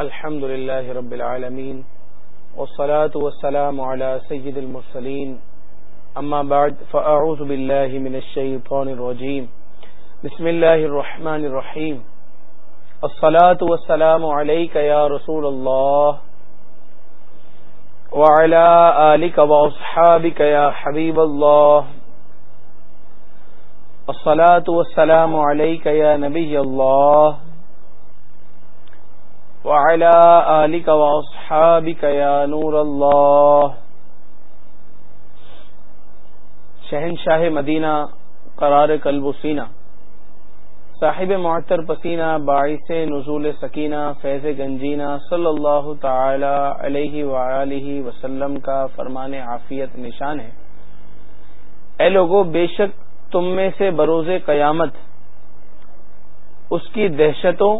الحمد لله رب العالمين، والصلاة والسلام على سيد المرسلين. أما بعد، فأعوذ بالله من الشيطان الرجيم. بسم الله الرحمن الرحيم. الصلاة والسلام عليك يا رسول الله، وعلى آلك وأصحابك يا حبيب الله. الصلاة والسلام عليك يا نبي الله وعلى آلك وأصحابك يا نور الله. شہنشاہ مدینہ قرار قلب و سینہ. صاحب معطر پسینہ، باعث نزول سکینہ، فیض گنجینہ صلی اللہ تعالی علیہ وآلہ وسلم کا فرمان عافیت نشان ہے. اے لوگو، بے شک تم میں سے بروز قیامت اس کی دہشتوں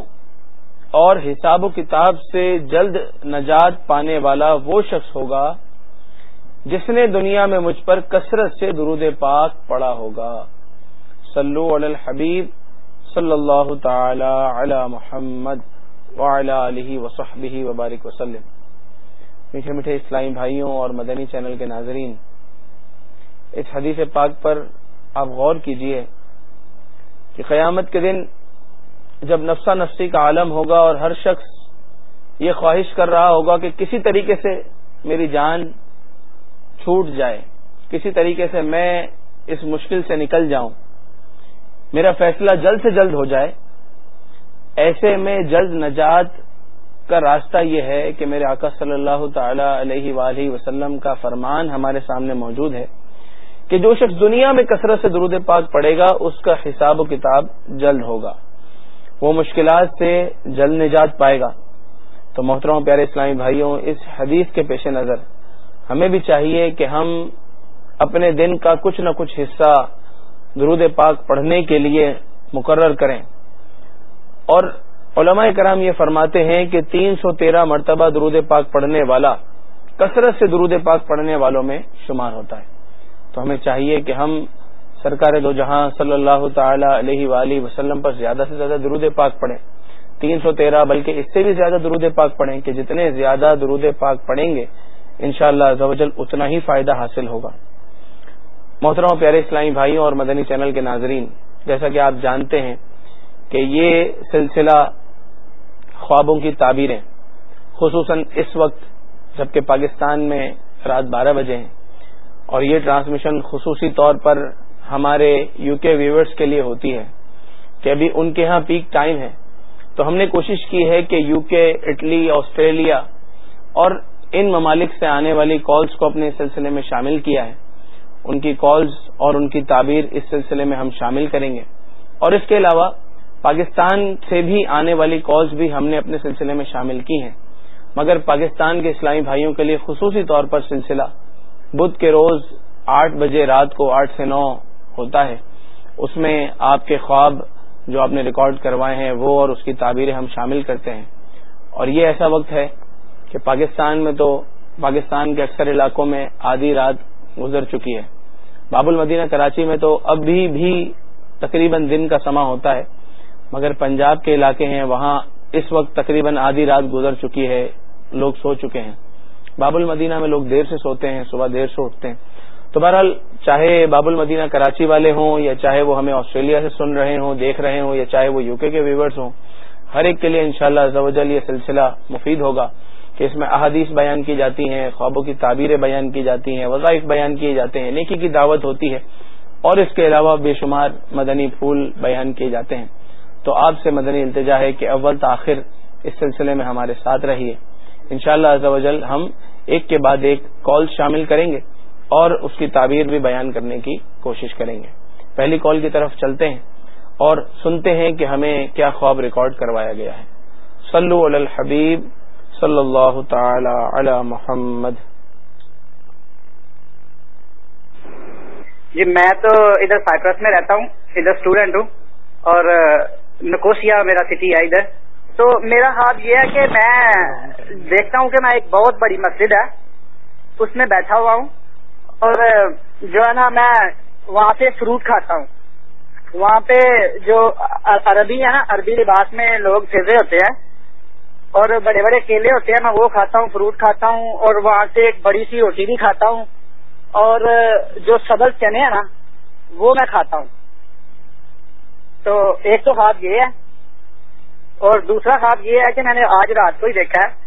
اور حساب و کتاب سے جلد نجات پانے والا وہ شخص ہوگا جس نے دنیا میں مجھ پر کثرت سے درود پاک پڑا ہوگا۔ صلو علی الحبیب صلی اللہ تعالی علی محمد علیہ وصحبہ وبارک وسلم۔ میٹھے میٹھے اسلامی بھائیوں اور مدنی چینل کے ناظرین، اس حدیث پاک پر آپ غور کیجیے کہ قیامت کے دن جب نفسا نفسی کا عالم ہوگا اور ہر شخص یہ خواہش کر رہا ہوگا کہ کسی طریقے سے میری جان چھوٹ جائے، کسی طریقے سے میں اس مشکل سے نکل جاؤں، میرا فیصلہ جلد سے جلد ہو جائے، ایسے میں جلد نجات کا راستہ یہ ہے کہ میرے آقا صلی اللہ تعالی علیہ وآلہ وسلم کا فرمان ہمارے سامنے موجود ہے کہ جو شخص دنیا میں کثرت سے درود پاک پڑے گا، اس کا حساب و کتاب جلد ہوگا۔ وہ مشکلات سے جلد نجات پائے گا۔ تو محترم پیارے اسلامی بھائیوں، اس حدیث کے پیش نظر ہمیں بھی چاہیے کہ ہم اپنے دن کا کچھ نہ کچھ حصہ درود پاک پڑھنے کے لیے مقرر کریں۔ اور علماء کرام یہ فرماتے ہیں کہ تین سو تیرہ مرتبہ درود پاک پڑھنے والا، کثرت سے درود پاک پڑھنے والوں میں شمار ہوتا ہے۔ تو ہمیں چاہیے کہ ہم سرکار دو جہاں صلی اللہ تعالی علیہ وآلہ وسلم پر زیادہ سے زیادہ درود پاک پڑھیں۔ تین سو تیرہ، بلکہ اس سے بھی زیادہ درود پاک پڑھیں کہ جتنے زیادہ درود پاک پڑھیں گے، انشاءاللہ شاء اللہ اتنا ہی فائدہ حاصل ہوگا۔ محترم پیارے اسلامی بھائیوں اور مدنی چینل کے ناظرین، جیسا کہ آپ جانتے ہیں کہ یہ سلسلہ خوابوں کی تعبیریں، خصوصاً اس وقت جبکہ پاکستان میں رات بارہ بجے ہیں، اور یہ ٹرانسمیشن خصوصی طور پر ہمارے یو کے ویورز کے لیے ہوتی ہے کہ ابھی ان کے ہاں پیک ٹائم ہے۔ تو ہم نے کوشش کی ہے کہ یو کے اٹلی آسٹریلیا اور ان ممالک سے آنے والی کالز کو اپنے سلسلے میں شامل کیا ہے۔ ان کی کالز اور ان کی تعبیر اس سلسلے میں ہم شامل کریں گے۔ اور اس کے علاوہ پاکستان سے بھی آنے والی کالز بھی ہم نے اپنے سلسلے میں شامل کی ہیں۔ مگر پاکستان کے اسلامی بھائیوں کے لیے خصوصی طور پر سلسلہ بدھ کے روز آٹھ بجے رات کو آٹھ سے نو ہوتا ہے۔ اس میں آپ کے خواب جو آپ نے ریکارڈ کروائے ہیں، وہ اور اس کی تعبیریں ہم شامل کرتے ہیں۔ اور یہ ایسا وقت ہے کہ پاکستان میں تو پاکستان کے اکثر علاقوں میں آدھی رات گزر چکی ہے۔ باب المدینہ کراچی میں تو اب بھی بھی تقریباً دن کا سما ہوتا ہے، مگر پنجاب کے علاقے ہیں، وہاں اس وقت تقریباً آدھی رات گزر چکی ہے، لوگ سو چکے ہیں۔ باب المدینہ میں لوگ دیر سے سوتے ہیں، صبح دیر سے اٹھتے ہیں۔ تو بہرحال چاہے باب المدینہ کراچی والے ہوں یا چاہے وہ ہمیں آسٹریلیا سے سن رہے ہوں، دیکھ رہے ہوں یا چاہے وہ یو کے ویورز ہوں، ہر ایک کے لیے انشاءاللہ شاء اللہ یہ سلسلہ مفید ہوگا کہ اس میں احادیث بیان کی جاتی ہیں، خوابوں کی تعبیریں بیان کی جاتی ہیں، وظائف بیان کیے جاتے ہیں، نیکی کی دعوت ہوتی ہے اور اس کے علاوہ بے شمار مدنی پھول بیان کیے جاتے ہیں۔ تو آپ سے مدنی التجا ہے کہ اول تاخیر اس سلسلے میں ہمارے ساتھ رہیے۔ انشاءاللہ شاء اللہ ہم ایک کے بعد ایک کال شامل کریں گے۔ اور اس کی تعبیر بھی بیان کرنے کی کوشش کریں گے۔ پہلی کال کی طرف چلتے ہیں اور سنتے ہیں کہ ہمیں کیا خواب ریکارڈ کروایا گیا ہے۔ صلو علی الحبیب صلی اللہ تعالی علی محمد۔ جی میں تو ادھر سائپرس میں رہتا ہوں، ادھر اسٹوڈینٹ ہوں اور نکوسیا میرا سٹی ہے ادھر۔ تو میرا حال یہ ہے کہ میں دیکھتا ہوں کہ میں ایک بہت بڑی مسجد ہے، اس میں بیٹھا ہوا ہوں۔ اور جو ہے نا میں وہاں پہ فروٹ کھاتا ہوں۔ وہاں پہ جو عربی ہے نا، عربی لباس میں لوگ پھر ہوتے ہیں۔ اور بڑے بڑے کیلے ہوتے ہیں، میں وہ کھاتا ہوں، فروٹ کھاتا ہوں۔ اور وہاں سے ایک بڑی سی روٹی بھی کھاتا ہوں۔ اور جو سبز چنے ہیں نا، وہ میں کھاتا ہوں۔ تو ایک تو خواب یہ ہے۔ اور دوسرا خواب یہ ہے کہ میں نے آج رات کو ہی دیکھا ہے۔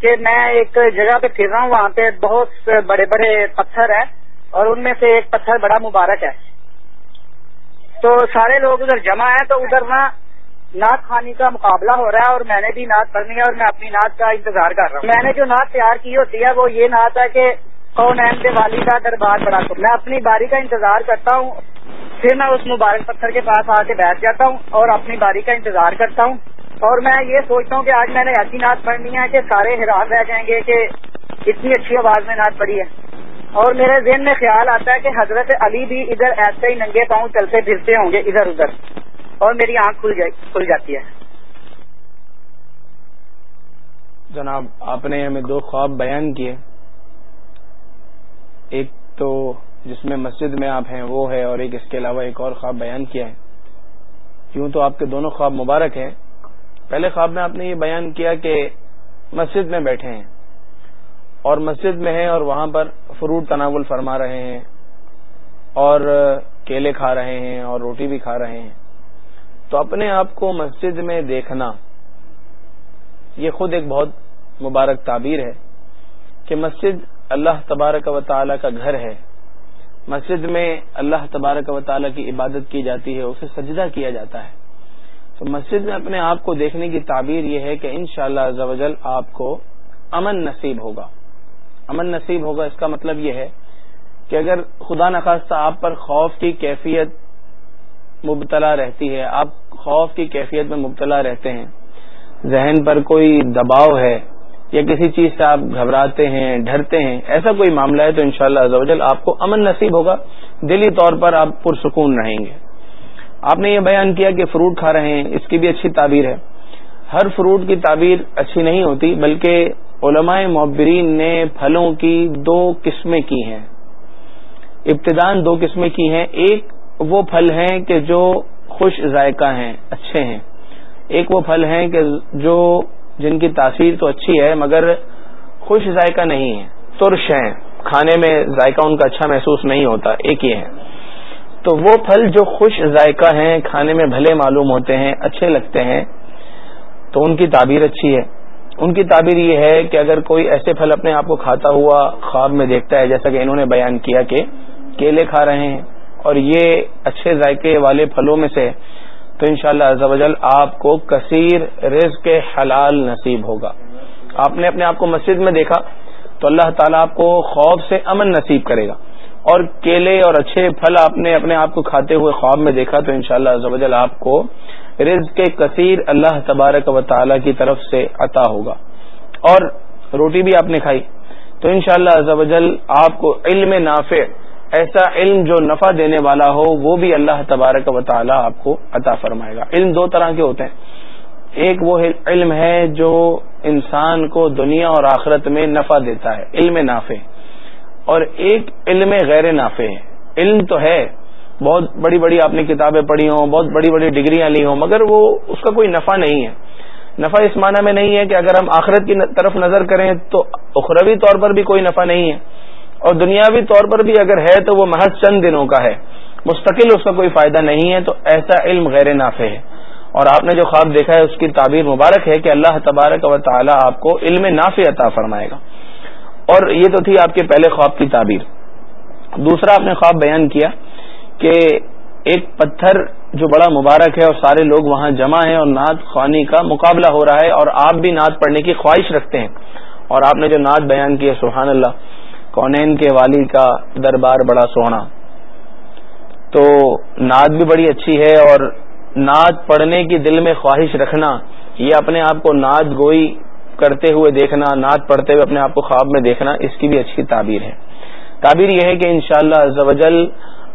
کہ میں ایک جگہ پہ پھر رہا ہوں، وہاں پہ بہت بڑے بڑے پتھر ہیں اور ان میں سے ایک پتھر بڑا مبارک ہے۔ تو سارے لوگ ادھر جمع ہیں، تو ادھر نا نعت خانی کا مقابلہ ہو رہا ہے اور میں نے بھی نعت پڑھنی ہے اور میں اپنی نعت کا انتظار کر رہا ہوں۔ میں نے جو نعت تیار کی ہوتی ہے، وہ یہ نعت ہے کہ کون کے والی کا دربار بڑا تو میں اپنی باری کا انتظار کرتا ہوں، پھر میں اس مبارک پتھر کے پاس آ کے بیٹھ جاتا ہوں اور اپنی باری کا انتظار کرتا ہوں۔ اور میں یہ سوچتا ہوں کہ آج میں نے ایسی نعت پڑھنی ہے کہ سارے حیران رہ جائیں گے کہ اتنی اچھی آواز میں نعت پڑھی ہے۔ اور میرے ذہن میں خیال آتا ہے کہ حضرت علی بھی ادھر ایسے ہی ننگے پاؤں چلتے پھرتے ہوں گے ادھر ادھر۔ اور میری آنکھ کھل کھل جاتی ہے۔ جناب، آپ نے ہمیں دو خواب بیان کیے۔ ایک تو جس میں مسجد میں آپ ہیں، وہ ہے، اور ایک اس کے علاوہ ایک اور خواب بیان کیا ہے۔ یوں تو آپ کے دونوں خواب مبارک ہیں۔ پہلے خواب میں آپ نے یہ بیان کیا کہ مسجد میں بیٹھے ہیں اور مسجد میں ہیں اور وہاں پر فروٹ تناول فرما رہے ہیں اور کیلے کھا رہے ہیں اور روٹی بھی کھا رہے ہیں۔ تو اپنے آپ کو مسجد میں دیکھنا یہ خود ایک بہت مبارک تعبیر ہے کہ مسجد اللہ تبارک و تعالی کا گھر ہے۔ مسجد میں اللہ تبارک و تعالی کی عبادت کی جاتی ہے، اسے سجدہ کیا جاتا ہے۔ تو مسجد میں اپنے آپ کو دیکھنے کی تعبیر یہ ہے کہ انشاءاللہ شاء اللہ آپ کو امن نصیب ہوگا۔ امن نصیب ہوگا، اس کا مطلب یہ ہے کہ اگر خدا نخواستہ آپ پر خوف کی کیفیت مبتلا رہتی ہے، آپ خوف کی کیفیت میں مبتلا رہتے ہیں، ذہن پر کوئی دباؤ ہے یا کسی چیز سے آپ گھبراتے ہیں، ڈرتے ہیں، ایسا کوئی معاملہ ہے تو انشاءاللہ شاء اللہ آپ کو امن نصیب ہوگا۔ دلی طور پر آپ پرسکون رہیں گے۔ آپ نے یہ بیان کیا کہ فروٹ کھا رہے ہیں، اس کی بھی اچھی تعبیر ہے۔ ہر فروٹ کی تعبیر اچھی نہیں ہوتی، بلکہ علماء معبرین نے پھلوں کی دو قسمیں کی ہیں۔ ابتدان دو قسمیں کی ہیں۔ ایک وہ پھل ہیں کہ جو خوش ذائقہ ہیں، اچھے ہیں۔ ایک وہ پھل ہیں کہ جو جن کی تاثیر تو اچھی ہے، مگر خوش ذائقہ نہیں ہے ترش ہیں۔ کھانے میں ذائقہ ان کا اچھا محسوس نہیں ہوتا، ایک ہی ہے۔ تو وہ پھل جو خوش ذائقہ ہیں، کھانے میں بھلے معلوم ہوتے ہیں، اچھے لگتے ہیں، تو ان کی تعبیر اچھی ہے۔ ان کی تعبیر یہ ہے کہ اگر کوئی ایسے پھل اپنے آپ کو کھاتا ہوا خواب میں دیکھتا ہے، جیسا کہ انہوں نے بیان کیا کہ کیلے کھا رہے ہیں، اور یہ اچھے ذائقے والے پھلوں میں سے، تو انشاءاللہ شاء اللہ آپ کو کثیر رزق حلال نصیب ہوگا۔ آپ نے اپنے آپ کو مسجد میں دیکھا، تو اللہ تعالیٰ آپ کو خوف سے امن نصیب کرے گا۔ اور کیلے اور اچھے پھل آپ نے اپنے آپ کو کھاتے ہوئے خواب میں دیکھا تو انشاءاللہ شاء اللہ آپ کو رزق کثیر اللہ تبارک و تعالی کی طرف سے عطا ہوگا۔ اور روٹی بھی آپ نے کھائی۔ تو انشاءاللہ شاء اللہ آپ کو علم نافع، ایسا علم جو نفع دینے والا ہو، وہ بھی اللہ تبارک و تعالی آپ کو عطا فرمائے گا۔ علم دو طرح کے ہوتے ہیں۔ ایک وہ علم ہے جو انسان کو دنیا اور آخرت میں نفع دیتا ہے، علم نافع۔ اور ایک علم غیر نافع ہے۔ علم تو ہے۔ بہت بڑی بڑی آپ نے کتابیں پڑھی ہوں، بہت بڑی بڑی ڈگریاں لی ہوں، مگر وہ اس کا کوئی نفع نہیں ہے۔ نفع اس معنی میں نہیں ہے کہ اگر ہم آخرت کی طرف نظر کریں تو اخروی طور پر بھی کوئی نفع نہیں ہے۔ اور دنیاوی طور پر بھی اگر ہے تو وہ محض چند دنوں کا ہے۔ مستقل اس کا کوئی فائدہ نہیں ہے تو ایسا علم غیر نافع ہے۔ اور آپ نے جو خواب دیکھا ہے، اس کی تعبیر مبارک ہے کہ اللہ تبارک و تعالی آپ کو علم نافع عطا فرمائے گا۔ اور یہ تو تھی آپ کے پہلے خواب کی تعبیر۔ دوسرا آپ نے خواب بیان کیا کہ ایک پتھر جو بڑا مبارک ہے اور سارے لوگ وہاں جمع ہیں اور نعت خوانی کا مقابلہ ہو رہا ہے اور آپ بھی نعت پڑھنے کی خواہش رکھتے ہیں۔ اور آپ نے جو نعت بیان کی ہے، سبحان اللہ، کونین کے والی کا دربار بڑا سونا تو نعت بھی بڑی اچھی ہے اور نعت پڑھنے کی دل میں خواہش رکھنا، یہ اپنے آپ کو نعت گوئی کرتے ہوئے دیکھنا، نعت پڑھتے ہوئے اپنے آپ کو خواب میں دیکھنا، اس کی بھی اچھی تعبیر ہے۔ تعبیر یہ ہے کہ انشاءاللہ شاء اللہ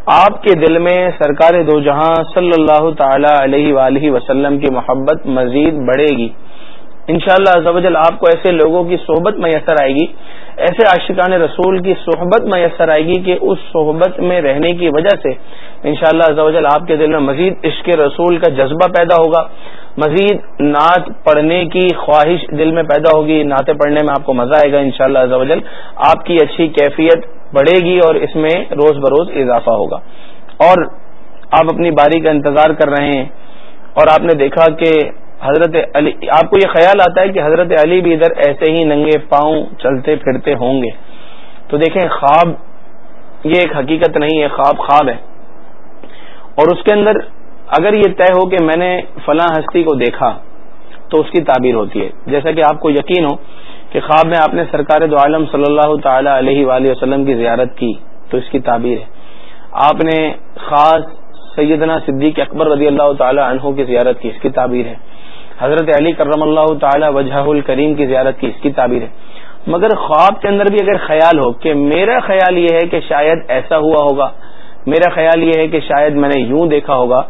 آپ کے دل میں سرکار دو جہاں صلی اللہ تعالی علیہ وآلہ وسلم کی محبت مزید بڑھے گی۔ انشاءاللہ شاء اللہ آپ کو ایسے لوگوں کی صحبت میسر آئے گی، ایسے عاشقان رسول کی صحبت میسر آئے گی کہ اس صحبت میں رہنے کی وجہ سے انشاءاللہ شاء اللہ آپ کے دل میں مزید عشق رسول کا جذبہ پیدا ہوگا۔ مزید نعت پڑھنے کی خواہش دل میں پیدا ہوگی، نعتیں پڑھنے میں آپ کو مزہ آئے گا ان شاء اللہ آپ کی اچھی کیفیت بڑھے گی اور اس میں روز بروز اضافہ ہوگا۔ اور آپ اپنی باری کا انتظار کر رہے ہیں اور آپ نے دیکھا کہ حضرت علی، آپ کو یہ خیال آتا ہے کہ حضرت علی بھی ادھر ایسے ہی ننگے پاؤں چلتے پھرتے ہوں گے۔ تو دیکھیں، خواب یہ ایک حقیقت نہیں ہے، خواب خواب ہے۔ اور اس کے اندر اگر یہ طے ہو کہ میں نے فلاں ہستی کو دیکھا، تو اس کی تعبیر ہوتی ہے۔ جیسا کہ آپ کو یقین ہو کہ خواب میں آپ نے سرکار دو عالم صلی اللہ تعالی علیہ وآلہ وسلم کی زیارت کی، تو اس کی تعبیر ہے۔ آپ نے خاص سیدنا صدیق اکبر رضی اللہ تعالی عنہ کی زیارت کی، اس کی تعبیر ہے۔ حضرت علی کرم اللہ تعالی وجہ الکریم کی زیارت کی، اس کی تعبیر ہے۔ مگر خواب کے اندر بھی اگر خیال ہو کہ میرا خیال یہ ہے کہ شاید ایسا ہوا ہوگا، میرا خیال یہ ہے کہ شاید میں نے یوں دیکھا ہوگا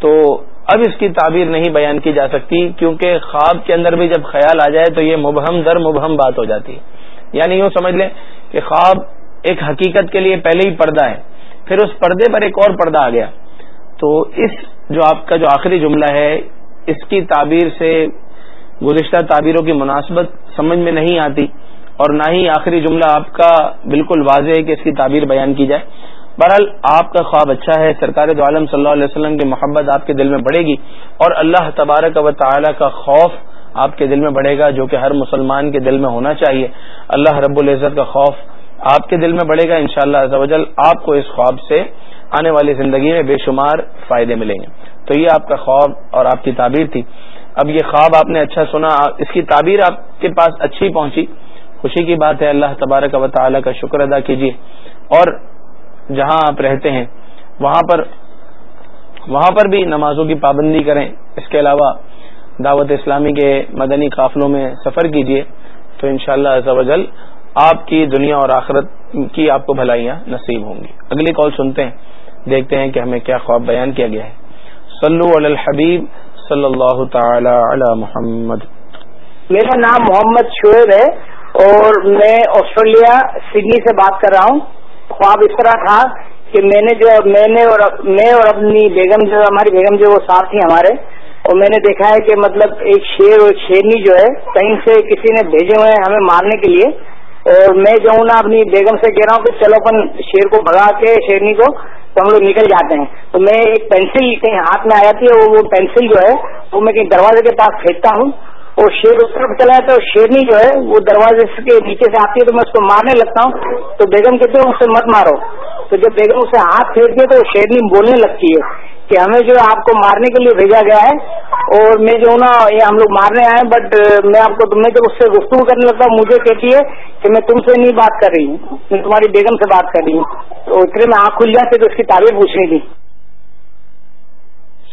تو اب اس کی تعبیر نہیں بیان کی جا سکتی، کیونکہ خواب کے اندر بھی جب خیال آ جائے تو یہ مبہم در مبہم بات ہو جاتی۔ ہے یعنی یوں سمجھ لیں کہ خواب ایک حقیقت کے لیے پہلے ہی پردہ ہے، پھر اس پردے پر ایک اور پردہ آ گیا۔ تو اس جو آپ کا جو آخری جملہ ہے، اس کی تعبیر سے گزشتہ تعبیروں کی مناسبت سمجھ میں نہیں آتی اور نہ ہی آخری جملہ آپ کا بالکل واضح ہے کہ اس کی تعبیر بیان کی جائے۔ بہرحال آپ کا خواب اچھا ہے، سرکار دو عالم صلی اللہ علیہ وسلم کی محبت آپ کے دل میں بڑھے گی اور اللہ تبارک و تعالی کا خوف آپ کے دل میں بڑھے گا جو کہ ہر مسلمان کے دل میں ہونا چاہیے۔ اللہ رب العزت کا خوف آپ کے دل میں بڑھے گا، انشاءاللہ شاء اللہ آپ کو اس خواب سے آنے والی زندگی میں بے شمار فائدے ملیں گے۔ تو یہ آپ کا خواب اور آپ کی تعبیر تھی۔ اب یہ خواب آپ نے اچھا سنا، اس کی تعبیر آپ کے پاس اچھی پہنچی۔ خوشی کی بات ہے، اللہ تبارک و تعالی کا شکر ادا کیجیے۔ اور جہاں آپ رہتے ہیں، وہاں پر وہاں پر بھی نمازوں کی پابندی کریں۔ اس کے علاوہ دعوت اسلامی کے مدنی قافلوں میں سفر کیجیے تو انشاءاللہ شاء اللہ آپ کی دنیا اور آخرت کی آپ کو بھلائیاں نصیب ہوں گی۔ اگلی کال سنتے ہیں، دیکھتے ہیں کہ ہمیں کیا خواب بیان کیا گیا ہے۔ صلو علی الحبیب صلی اللہ تعالی علی محمد۔ میرا نام محمد شعیب ہے اور میں آسٹریلیا سڈنی سے بات کر رہا ہوں۔ خواب اس طرح تھا کہ میں نے جو میں نے اور میں اور اپنی بیگم جو ہماری بیگم جو وہ ساتھ تھی ہمارے، اور میں نے دیکھا ہے کہ مطلب ایک شیر اور شیرنی جو ہے کہیں سے کسی نے بھیجے ہوئے ہیں ہمیں مارنے کے لیے۔ اور میں جو ہوں نا اپنی بیگم سے کہہ رہا ہوں کہ چلو اپن شیر کو بھگا کے شیرنی کو تو ہم لوگ نکل جاتے ہیں۔ تو میں ایک پینسل کہیں ہاتھ میں آ جاتی ہے وہ پینسل جو ہے وہ میں کہیں دروازے کے پاس پھینکتا ہوں۔ اور شیر اس طرف چلا جاتا ہے اور شیرنی جو ہے وہ دروازے کے نیچے سے آتی ہے تو میں اس کو مارنے لگتا ہوں تو بیگم کہتے ہیں اس سے مت مارو۔ تو جب بیگم اسے ہاتھ پھینکتی ہے تو شیرنی بولنے لگتی ہے کہ ہمیں جو آپ کو مارنے کے لیے بھیجا گیا ہے اور میں جو نا، یہ ہم لوگ مارنے آئے بٹ میں آپ کو میں جب اس سے گفتگو کرنے لگتا ہوں، مجھے کہتی ہے کہ میں تم سے نہیں بات کر رہی ہوں، میں تمہاری بیگم سے بات کر رہی ہوں۔ تو اتنے میں آنکھ کھل جاتے تو اس کی تعریف پوچھنی تھی۔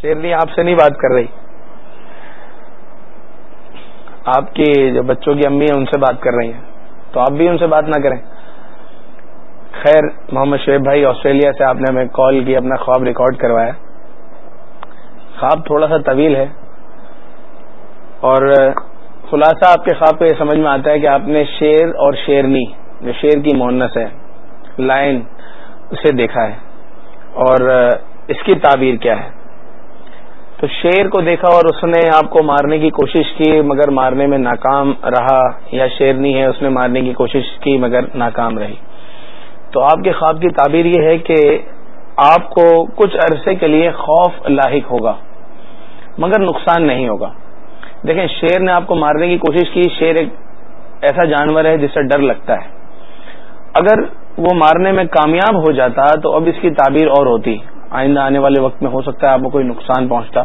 شیرنی آپ سے نہیں بات کر رہی۔ آپ کی جو بچوں کی امی ہیں، ان سے بات کر رہی ہیں۔ تو آپ بھی ان سے بات نہ کریں۔ خیر، محمد شعیب بھائی، آسٹریلیا سے آپ نے ہمیں کال کی، اپنا خواب ریکارڈ کروایا۔ خواب تھوڑا سا طویل ہے۔ اور خلاصہ، آپ کے خواب کو یہ سمجھ میں آتا ہے کہ آپ نے شیر اور شیرنی، جو شیر کی مونس ہے، لائن، اسے دیکھا ہے۔ اور اس کی تعبیر کیا ہے؟ تو شیر کو دیکھا اور اس نے آپ کو مارنے کی کوشش کی، مگر مارنے میں ناکام رہا یا شیرنی ہے، اس نے مارنے کی کوشش کی مگر ناکام رہی۔ تو آپ کے خواب کی تعبیر یہ ہے کہ آپ کو کچھ عرصے کے لیے خوف لاحق ہوگا، مگر نقصان نہیں ہوگا۔ دیکھیں، شیر نے آپ کو مارنے کی کوشش کی، شیر ایک ایسا جانور ہے جس سے ڈر لگتا ہے۔ اگر وہ مارنے میں کامیاب ہو جاتا تو اب اس کی تعبیر اور ہوتی۔ آئندہ آنے والے وقت میں ہو سکتا ہے آپ کو کوئی نقصان پہنچتا۔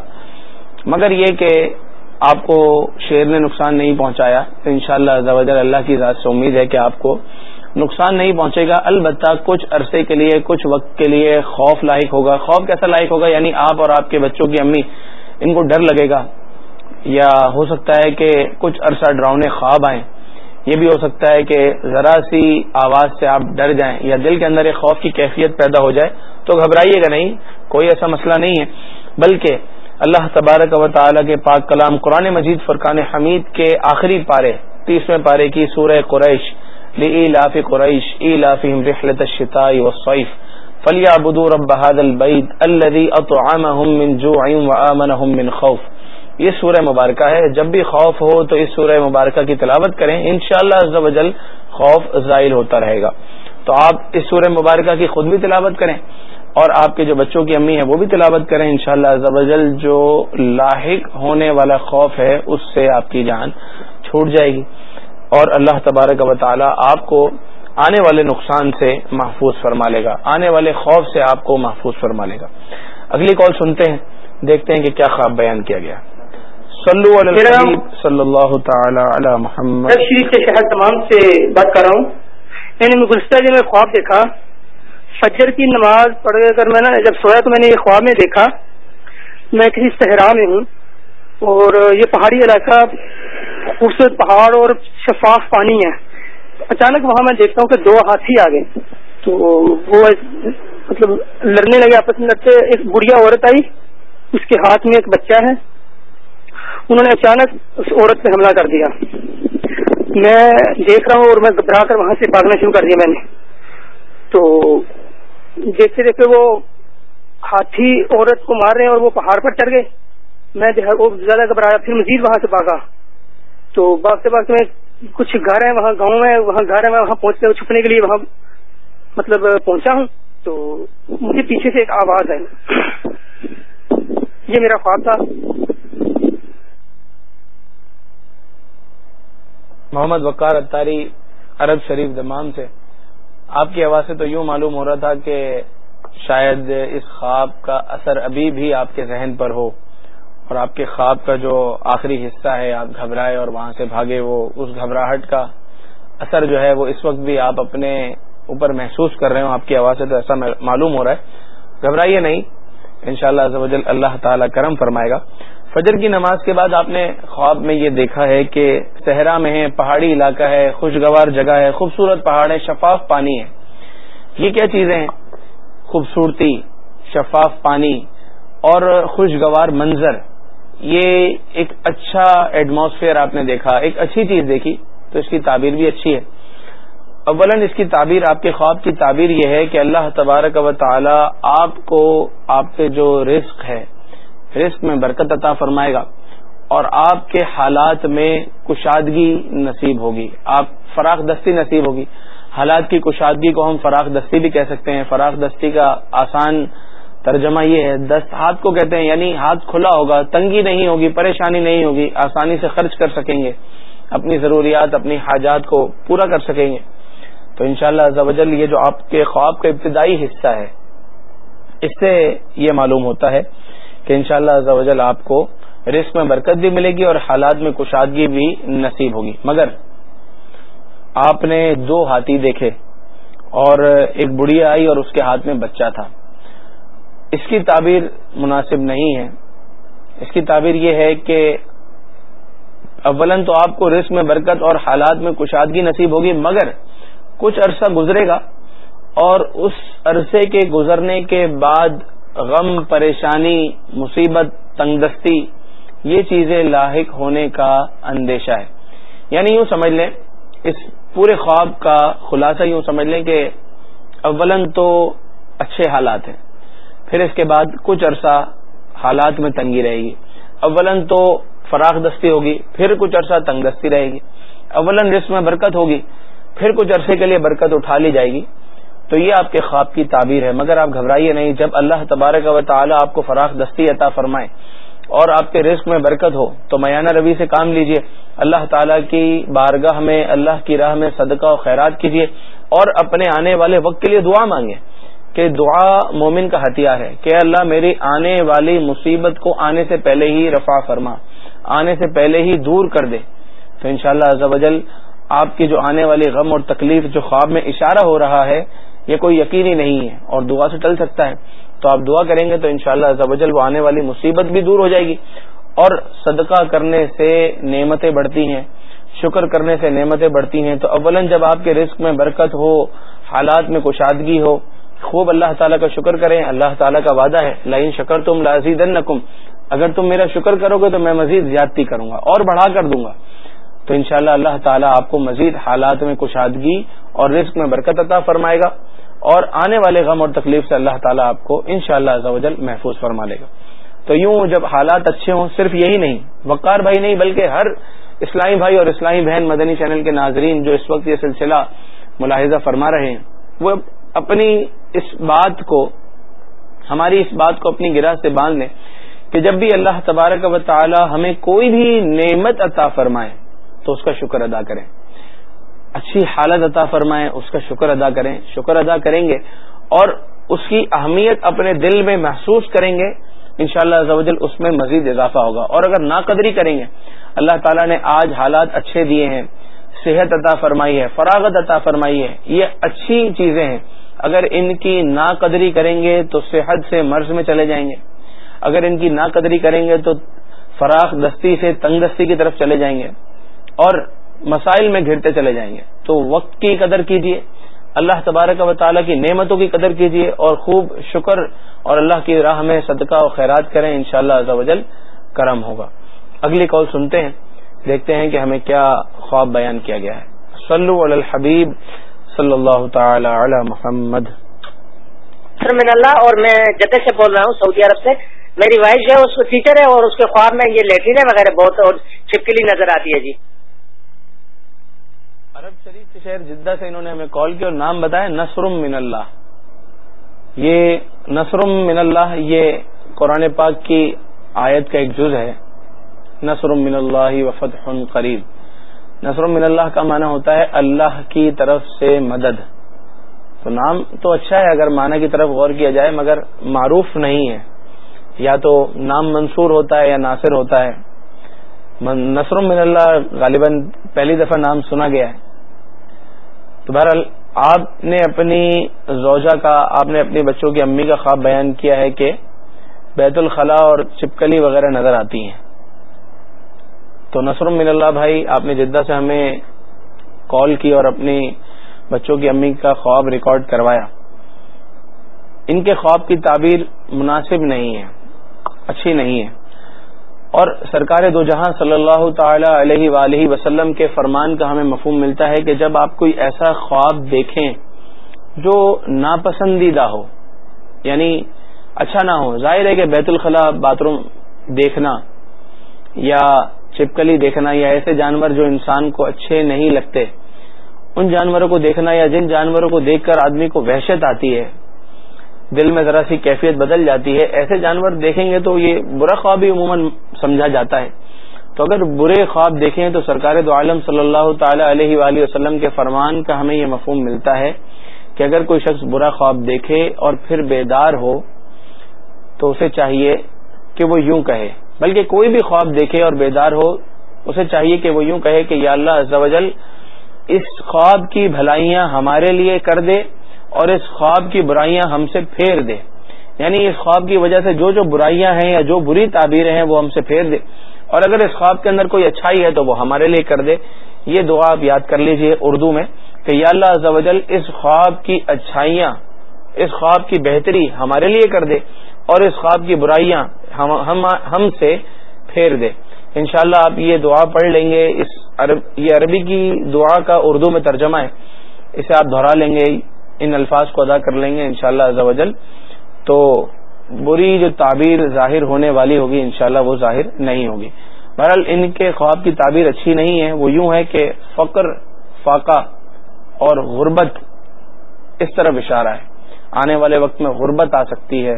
مگر یہ کہ آپ کو شیر نے نقصان نہیں پہنچایا، تو ان شاء اللہ اللہ کی ذات سے امید ہے کہ آپ کو نقصان نہیں پہنچے گا۔ البتہ کچھ عرصے کے لیے، کچھ وقت کے لیے خوف لاحق ہوگا۔ خوف کیسا لاحق ہوگا؟ یعنی آپ اور آپ کے بچوں کی امی، ان کو ڈر لگے گا۔ یا ہو سکتا ہے کہ کچھ عرصہ ڈراؤنے خواب آئیں۔ یہ بھی ہو سکتا ہے کہ ذرا سی آواز سے آپ ڈر جائیں یا دل کے اندر ایک خوف کی کیفیت پیدا ہو جائے تو گھبرائیے گا نہیں، کوئی ایسا مسئلہ نہیں ہے۔ بلکہ اللہ تبارک و تعالیٰ کے پاک کلام قرآن مجید فرقان حمید کے آخری پارے، تیسویں پارے کی سورہ قریش لإيلاف قريش إيلافهم رحلة الشتاء والصيف۔ فليعبدوا رب هذا البيت الذي أطعمهم من جوع وآمنهم من خوف۔ یہ سورہ مبارکہ ہے۔ جب بھی خوف ہو تو اس سورہ مبارکہ کی تلاوت کریں۔ انشاءاللہ شاء اللہ خوف ظاہر ہوتا رہے گا۔ تو آپ اس سورہ مبارکہ کی خود بھی تلاوت کریں اور آپ کے جو بچوں کی امی ہیں وہ بھی تلاوت کریں۔ انشاءاللہ شاء اللہ جو لاحق ہونے والا خوف ہے اس سے آپ کی جان چھوٹ جائے گی۔ اور اللہ تبارک و تعالی آپ کو آنے والے نقصان سے محفوظ فرما لے گا۔ آنے والے خوف سے آپ کو محفوظ فرما لے گا۔ اگلی کال سنتے ہیں، دیکھتے ہیں کہ کیا خواب بیان کیا گیا۔ صلی اللہ تعالی علی محمد. شریف کے شہر تمام سے بات کر رہا ہوں۔ میں نے گزشتہ میں خواب دیکھا۔ فجر کی نماز پڑھ کر میں نے جب سویا تو میں نے یہ خواب میں دیکھا۔ میں کسی صحرا میں ہوں اور یہ پہاڑی علاقہ خوبصورت پہاڑ اور شفاف پانی ہے۔ اچانک وہاں میں دیکھتا ہوں کہ دو ہاتھی آ گئے۔ تو وہ مطلب لڑنے لگے آپس میں لڑتے ایک بڑھیا عورت آئی۔ اس کے ہاتھ میں ایک بچہ ہے۔ انہوں نے اچانک اس عورت پہ حملہ کر دیا۔ میں دیکھ رہا ہوں اور میں گھبرا کر وہاں سے بھاگنا شروع کر دیا میں نے۔ تو دیکھتے دیکھتے وہ ہاتھی عورت کو مار رہے ہیں اور وہ پہاڑ پر چڑھ گئے۔ میں زیادہ گھبرایا، پھر مزید وہاں سے بھاگا۔ تو باغتے باغتے میں کچھ گھر ہیں، وہاں گاؤں میں، وہاں گھر ہے میں وہاں پہنچتے چھپنے کے لیے وہاں مطلب پہنچا ہوں۔ تو مجھے پیچھے سے ایک آواز ہے یہ میرا خواب تھا۔ محمد وقار اتاری عرب شریف دمام سے۔ آپ کی آواز سے تو یوں معلوم ہو رہا تھا کہ شاید اس خواب کا اثر ابھی بھی آپ کے ذہن پر ہو اور آپ کے خواب کا جو آخری حصہ ہے، آپ گھبرائے اور وہاں سے بھاگے، وہ اس گھبراہٹ کا اثر جو ہے، وہ اس وقت بھی آپ اپنے اوپر محسوس کر رہے ہوں۔ آپ کی آواز سے تو ایسا معلوم ہو رہا ہے۔ گھبرائیے نہیں۔ ان شاء اللہ اللہ تعالی کرم فرمائے گا۔ فجر کی نماز کے بعد آپ نے خواب میں یہ دیکھا ہے کہ صحرا میں ہے، پہاڑی علاقہ ہے، خوشگوار جگہ ہے، خوبصورت پہاڑ ہے شفاف پانی ہے۔ یہ کیا چیزیں ہیں؟ خوبصورتی، شفاف پانی اور خوشگوار منظر۔ یہ ایک اچھا ایٹماسفیئر آپ نے دیکھا، ایک اچھی چیز دیکھی۔ تو اس کی تعبیر بھی اچھی ہے۔ اولا اس کی تعبیر، آپ کے خواب کی تعبیر یہ ہے کہ اللہ تبارک و تعالی آپ کو، آپ کے جو رزق ہے رزق میں برکت عطا فرمائے گا اور آپ کے حالات میں کشادگی نصیب ہوگی۔ آپ فراخ دستی نصیب ہوگی۔ حالات کی کشادگی کو ہم فراخ دستی بھی کہہ سکتے ہیں۔ فراخ دستی کا آسان ترجمہ یہ ہے۔ دست ہاتھ کو کہتے ہیں یعنی ہاتھ کھلا ہوگا، تنگی نہیں ہوگی، پریشانی نہیں ہوگی، آسانی سے خرچ کر سکیں گے۔ اپنی ضروریات، اپنی حاجات کو پورا کر سکیں گے۔ تو انشاءاللہ شاء اللہ یہ جو آپ کے خواب کا ابتدائی حصہ ہے، اس سے یہ معلوم ہوتا ہے کہ انشاءاللہ شاء اللہ آپ کو رسک میں برکت بھی ملے گی اور حالات میں کشادگی بھی نصیب ہوگی۔ مگر آپ نے دو ہاتھی دیکھے اور ایک بڑھیا آئی اور اس کے ہاتھ میں بچہ تھا۔ اس کی تعبیر مناسب نہیں ہے۔ اس کی تعبیر یہ ہے کہ اولن تو آپ کو رسک میں برکت اور حالات میں کشادگی نصیب ہوگی، مگر کچھ عرصہ گزرے گا اور اس عرصے کے گزرنے کے بعد غم، پریشانی، مصیبت تنگ دستی یہ چیزیں لاحق ہونے کا اندیشہ ہے۔ یعنی یوں سمجھ لیں، اس پورے خواب کا خلاصہ یوں سمجھ لیں کہ اولن تو اچھے حالات ہیں، پھر اس کے بعد کچھ عرصہ حالات میں تنگی رہے گی۔ اولن تو فراخ دستی ہوگی، پھر کچھ عرصہ تنگ دستی رہے گی۔ اولن رسم میں برکت ہوگی، پھر کچھ عرصے کے لیے برکت اٹھا لی جائے گی۔ تو یہ آپ کے خواب کی تعبیر ہے، مگر آپ گھبرائیے نہیں۔ جب اللہ تبارک و تعالی آپ کو فراخ دستی عطا فرمائے اور آپ کے رزق میں برکت ہو، تو میانہ روی سے کام لیجیے۔ اللہ تعالیٰ کی بارگاہ میں، اللہ کی راہ میں صدقہ و خیرات کیجیے اور اپنے آنے والے وقت کے لیے دعا مانگے کہ دعا مومن کا ہتھیار ہے کہ اللہ میری آنے والی مصیبت کو آنے سے پہلے ہی رفع فرما، آنے سے پہلے ہی دور کر دے۔ تو انشاءاللہ شاء اللہ آپ کی جو آنے والی غم اور تکلیف جو خواب میں اشارہ ہو رہا ہے یہ کوئی یقینی نہیں ہے اور دعا سے ٹل سکتا ہے۔ تو آپ دعا کریں گے تو انشاءاللہ شاء اللہ وہ آنے والی مصیبت بھی دور ہو جائے گی۔ اور صدقہ کرنے سے نعمتیں بڑھتی ہیں۔ شکر کرنے سے نعمتیں بڑھتی ہیں۔ تو اولن جب آپ کے رزق میں برکت ہو، حالات میں کشادگی ہو، خوب اللہ تعالیٰ کا شکر کریں۔ اللہ تعالیٰ کا وعدہ ہے لائن شکر تم لازید اگر تم میرا شکر کرو گے تو میں مزید زیادتی کروں گا اور بڑھا کر دوں گا۔ تو انشاءاللہ اللہ تعالیٰ آپ کو مزید حالات میں کشادگی اور رزق میں برکت عطا فرمائے گا۔ اور آنے والے غم اور تکلیف سے اللہ تعالیٰ آپ کو ان شاء اللہ محفوظ فرما لے گا۔ تو یوں جب حالات اچھے ہوں، صرف یہی نہیں، وقار بھائی نہیں، بلکہ ہر اسلامی بھائی اور اسلامی بہن مدنی چینل کے ناظرین جو اس وقت یہ سلسلہ ملاحظہ فرما رہے ہیں، وہ اپنی اس بات کو، ہماری اس بات کو اپنی گرہ سے باندھ لیں کہ جب بھی اللہ تبارک و تعالی ہمیں کوئی بھی نعمت عطا فرمائے تو اس کا شکر ادا کریں۔ اچھی حالت عطا فرمائے اس کا شکر ادا کریں، شکر ادا کریں گے اور اس کی اہمیت اپنے دل میں محسوس کریں گے، انشاءاللہ شاء اللہ اس میں مزید اضافہ ہوگا۔ اور اگر ناقدری کریں گے، اللہ تعالیٰ نے آج حالات اچھے دیے ہیں، صحت عطا فرمائی ہے، فراغت عطا فرمائی ہے، یہ اچھی چیزیں ہیں۔ اگر ان کی ناقدری کریں گے تو صحت سے مرض میں چلے جائیں گے۔ اگر ان کی ناقدری کریں گے تو فراخ دستی سے تنگ دستی کی طرف چلے جائیں گے۔ اور مسائل میں گھرتے چلے جائیں گے۔ تو وقت کی قدر کیجیے اللہ تبارک و تعالیٰ کی نعمتوں کی قدر کیجیے اور خوب شکر اور اللہ کی راہ میں صدقہ و خیرات کریں ان شاء اللہ کرم ہوگا۔ اگلی کال سنتے ہیں، دیکھتے ہیں کہ ہمیں کیا خواب بیان کیا گیا ہے۔ صلو علی الحبیب صلی اللہ تعالی علی محمد۔ من اللہ، اور میں جدہ سے بول رہا ہوں، سعودی عرب سے۔ میری وائف جو ہے، اس کو ٹیچر ہے اور اس کے خواب میں یہ لیٹرین ہے وغیرہ بہت اور چھپکلی نظر آتی ہے جی۔ عرب شریف کے شہر جدہ سے انہوں نے ہمیں کال کیا اور نام بتایا نصرم من اللہ. یہ نصرم من اللہ یہ قرآن پاک کی آیت کا ایک جز ہے. نصر من اللہ وفد قریب. نصر من اللہ کا معنی ہوتا ہے اللہ کی طرف سے مدد. تو نام تو اچھا ہے اگر معنی کی طرف غور کیا جائے مگر معروف نہیں ہے. یا تو نام منصور ہوتا ہے یا ناصر ہوتا ہے. نصر من اللہ غالباً پہلی دفعہ نام سنا گیا ہے. تو بہرحال آپ نے اپنی زوجہ کا، آپ نے اپنی بچوں کی امی کا خواب بیان کیا ہے کہ بیت الخلاء اور چپکلی وغیرہ نظر آتی ہیں۔ تو نصر من اللہ بھائی، آپ نے جدہ سے ہمیں کال کی اور اپنی بچوں کی امی کا خواب ریکارڈ کروایا۔ ان کے خواب کی تعبیر مناسب نہیں ہے، اچھی نہیں ہے۔ اور سرکار دو جہاں صلی اللہ تعالی علیہ وآلہ وسلم کے فرمان کا ہمیں مفہوم ملتا ہے کہ جب آپ کوئی ایسا خواب دیکھیں جو ناپسندیدہ ہو یعنی اچھا نہ ہو، ظاہر ہے کہ بیت الخلاء باتھ روم دیکھنا یا چپکلی دیکھنا یا ایسے جانور جو انسان کو اچھے نہیں لگتے، ان جانوروں کو دیکھنا یا جن جانوروں کو دیکھ کر آدمی کو وحشت آتی ہے دل میں ذرا سی کیفیت بدل جاتی ہے، ایسے جانور دیکھیں گے تو یہ برا خواب ہی عموماً سمجھا جاتا ہے۔ تو اگر برے خواب دیکھیں تو سرکار دو عالم صلی اللہ تعالی علیہ وآلہ وسلم کے فرمان کا ہمیں یہ مفہوم ملتا ہے کہ اگر کوئی شخص برا خواب دیکھے اور پھر بیدار ہو تو اسے چاہیے کہ وہ یوں کہے۔ بلکہ کوئی بھی خواب دیکھے اور بیدار ہو، اسے چاہیے کہ وہ یوں کہے کہ یا اللہ اس خواب کی بھلائیاں ہمارے لیے کر دے اور اس خواب کی برائیاں ہم سے پھیر دے۔ یعنی اس خواب کی وجہ سے جو جو برائیاں ہیں یا جو بری تعبیریں ہیں وہ ہم سے پھیر دے۔ اور اگر اس خواب کے اندر کوئی اچھائی ہے تو وہ ہمارے لیے کر دے۔ یہ دعا آپ یاد کر لیجیے اردو میں کہ یا اللہ اس خواب کی اچھائیاں اس خواب کی بہتری ہمارے لیے کر دے اور اس خواب کی برائیاں ہم ہم, ہم سے پھیر دے۔ انشاءاللہ آپ یہ دعا پڑھ لیں گے۔ اس عرب یہ عربی کی دعا کا اردو میں ترجمہ ہے۔ اسے آپ دہرا لیں گے۔ ان الفاظ کو ادا کر لیں گے انشاءاللہ شاء اللہ تو بری جو تعبیر ظاہر ہونے والی ہوگی انشاءاللہ وہ ظاہر نہیں ہوگی۔ بہرحال ان کے خواب کی تعبیر اچھی نہیں ہے، وہ یوں ہے کہ فقر، فاقہ اور غربت اس طرح اشارہ ہے۔ آنے والے وقت میں غربت آ سکتی ہے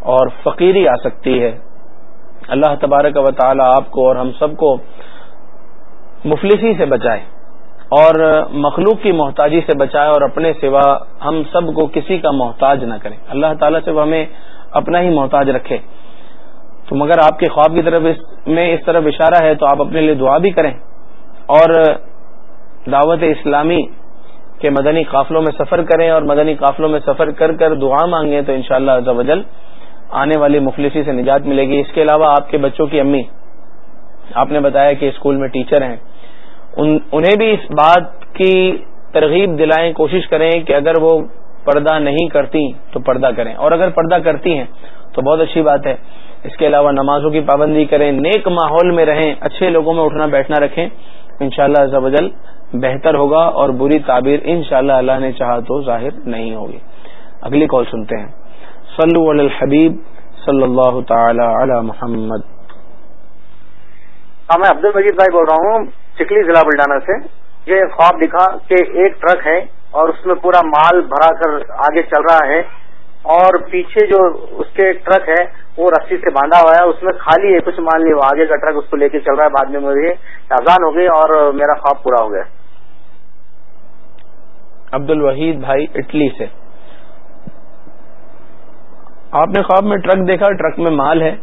اور فقیری آ سکتی ہے۔ اللہ تبارک و تعالی آپ کو اور ہم سب کو مفلسی سے بچائے۔ اور مخلوق کی محتاجی سے بچائے اور اپنے سوا ہم سب کو کسی کا محتاج نہ کریں۔ اللہ تعالیٰ سے وہ ہمیں اپنا ہی محتاج رکھے۔ تو مگر آپ کے خواب کی طرف اس میں اس طرف اشارہ ہے تو آپ اپنے لیے دعا بھی کریں۔ اور دعوت اسلامی کے مدنی قافلوں میں سفر کریں اور مدنی قافلوں میں سفر کر کر دعا مانگیں تو انشاءاللہ شاء اللہ آنے والی مفلسی سے نجات ملے گی۔ اس کے علاوہ آپ کے بچوں کی امی، آپ نے بتایا کہ اسکول میں ٹیچر ہیں۔ انہیں بھی اس بات کی ترغیب دلائیں کوشش کریں کہ اگر وہ پردہ نہیں کرتی تو پردہ کریں۔ اور اگر پردہ کرتی ہیں تو بہت اچھی بات ہے۔ اس کے علاوہ نمازوں کی پابندی کریں، نیک ماحول میں رہیں، اچھے لوگوں میں اٹھنا بیٹھنا رکھیں، انشاءاللہ شاء اللہ بہتر ہوگا اور بری تعبیر انشاءاللہ اللہ اللہ نے چاہا تو ظاہر نہیں ہوگی۔ اگلی کال سنتے ہیں۔ صلو علی الحبیب صلی اللہ تعالی علی محمد۔ ہاں میں عبد المجید بھائی بول رہا ہوں۔ چکلی ضلع بلڈانا سے۔ یہ خواب دکھا کہ ایک ٹرک ہے اور اس میں پورا مال بھرا کر آگے چل رہا ہے اور پیچھے جو اس کے ٹرک ہے، وہ رسی سے باندھا ہوا ہے۔ اس میں خالی ہے، کچھ مال نہیں وہ آگے کا ٹرک اس کو لے کے چل رہا ہے۔ بعد میں مجھے آزان ہو گئی اور میرا خواب پورا ہو گیا۔ عبد الوحید بھائی اٹلی سے۔ آپ نے خواب میں ٹرک دیکھا، ٹرک میں مال ہے،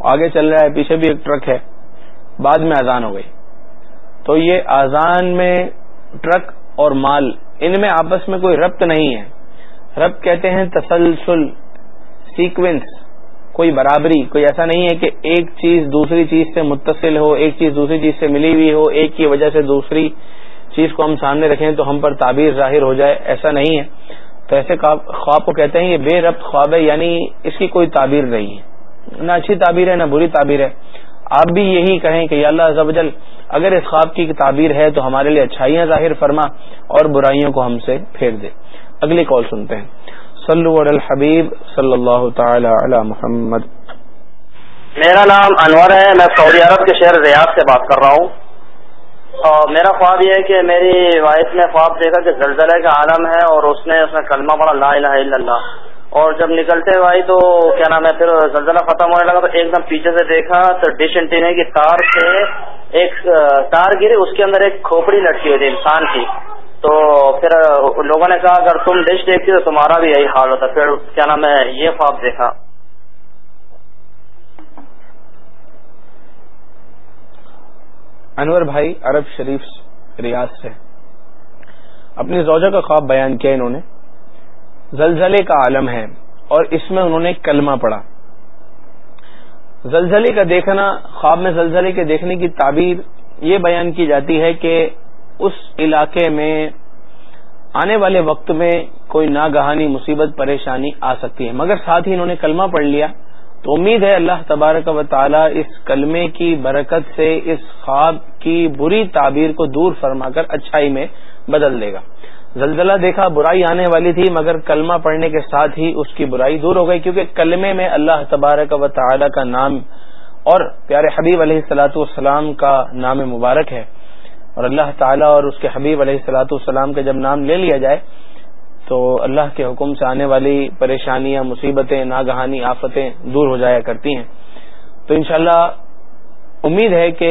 آگے چل رہا ہے، پیچھے بھی ایک ٹرک ہے۔ بعد میں آزان ہو گئی۔ تو یہ آزان میں ٹرک اور مال، ان میں آپس میں کوئی ربط نہیں ہے۔ ربط کہتے ہیں تسلسل سیکوینس کوئی برابری، کوئی ایسا نہیں ہے کہ ایک چیز دوسری چیز سے متصل ہو، ایک چیز دوسری چیز سے ملی ہوئی ہو، ایک کی وجہ سے دوسری چیز کو ہم سامنے رکھیں تو ہم پر تعبیر ظاہر ہو جائے، ایسا نہیں ہے۔ تو ایسے خواب کو کہتے ہیں یہ بے ربط خواب ہے یعنی اس کی کوئی تعبیر نہیں ہے۔ نہ اچھی تعبیر ہے، نہ بری تعبیر ہے۔ آپ بھی یہی کہیں کہ یا اللہ زبجل اگر اس خواب کی تعبیر ہے تو ہمارے لیے اچھائیاں ظاہر فرما اور برائیوں کو ہم سے پھیر دے۔ اگلی کال سنتے ہیں۔ صلو علی الحبیب صلی اللہ تعالی علی محمد۔ میرا نام انور ہے، میں سعودی عرب کے شہر ریاض سے بات کر رہا ہوں۔ اور میرا خواب یہ ہے کہ میری وائف نے خواب دیکھا کہ زلزلے کا عالم ہے اور اس نے اس میں کلمہ پڑا لا الہ الا اللہ۔ اور جب نکلتے ہوئے تو کیا نام ہے، پھر زلزلہ ختم ہونے لگا تو ایک دم پیچھے سے دیکھا تو ڈش انٹینے کی تار سے ایک تار گری اس کے اندر ایک کھوپڑی لٹکی ہوئی تھی انسان کی۔ تو پھر لوگوں نے کہا، اگر تم ڈش دیکھتی تو تمہارا بھی یہی حال ہوتا۔ پھر کیا نام ہے، یہ خواب دیکھا۔ انور بھائی عرب شریف ریاض سے۔ اپنی زوجہ کا خواب بیان کیا انہوں نے؟ زلزلے کا عالم ہے اور اس میں انہوں نے کلمہ پڑھا۔ زلزلے کا دیکھنا، خواب میں زلزلے کے دیکھنے کی تعبیر یہ بیان کی جاتی ہے کہ اس علاقے میں آنے والے وقت میں کوئی ناگہانی، مصیبت، پریشانی آ سکتی ہے۔ مگر ساتھ ہی انہوں نے کلمہ پڑھ لیا۔ تو امید ہے اللہ تبارک و تعالی اس کلمے کی برکت سے اس خواب کی بری تعبیر کو دور فرما کر اچھائی میں بدل دے گا۔ زلزلہ دیکھا، برائی آنے والی تھی، مگر کلمہ پڑھنے کے ساتھ ہی اس کی برائی دور ہو گئی، کیونکہ کلمے میں اللہ تبارک و تعالی کا نام اور پیارے حبیب علیہ السلاۃ والسلام کا نام مبارک ہے۔ اور اللہ تعالیٰ اور اس کے حبیب علیہ السلاۃ والسلام کا جب نام لے لیا جائے، تو اللہ کے حکم سے آنے والی پریشانیاں، مصیبتیں، ناگہانی، آفتیں دور ہو جایا کرتی ہیں۔ تو انشاءاللہ امید ہے کہ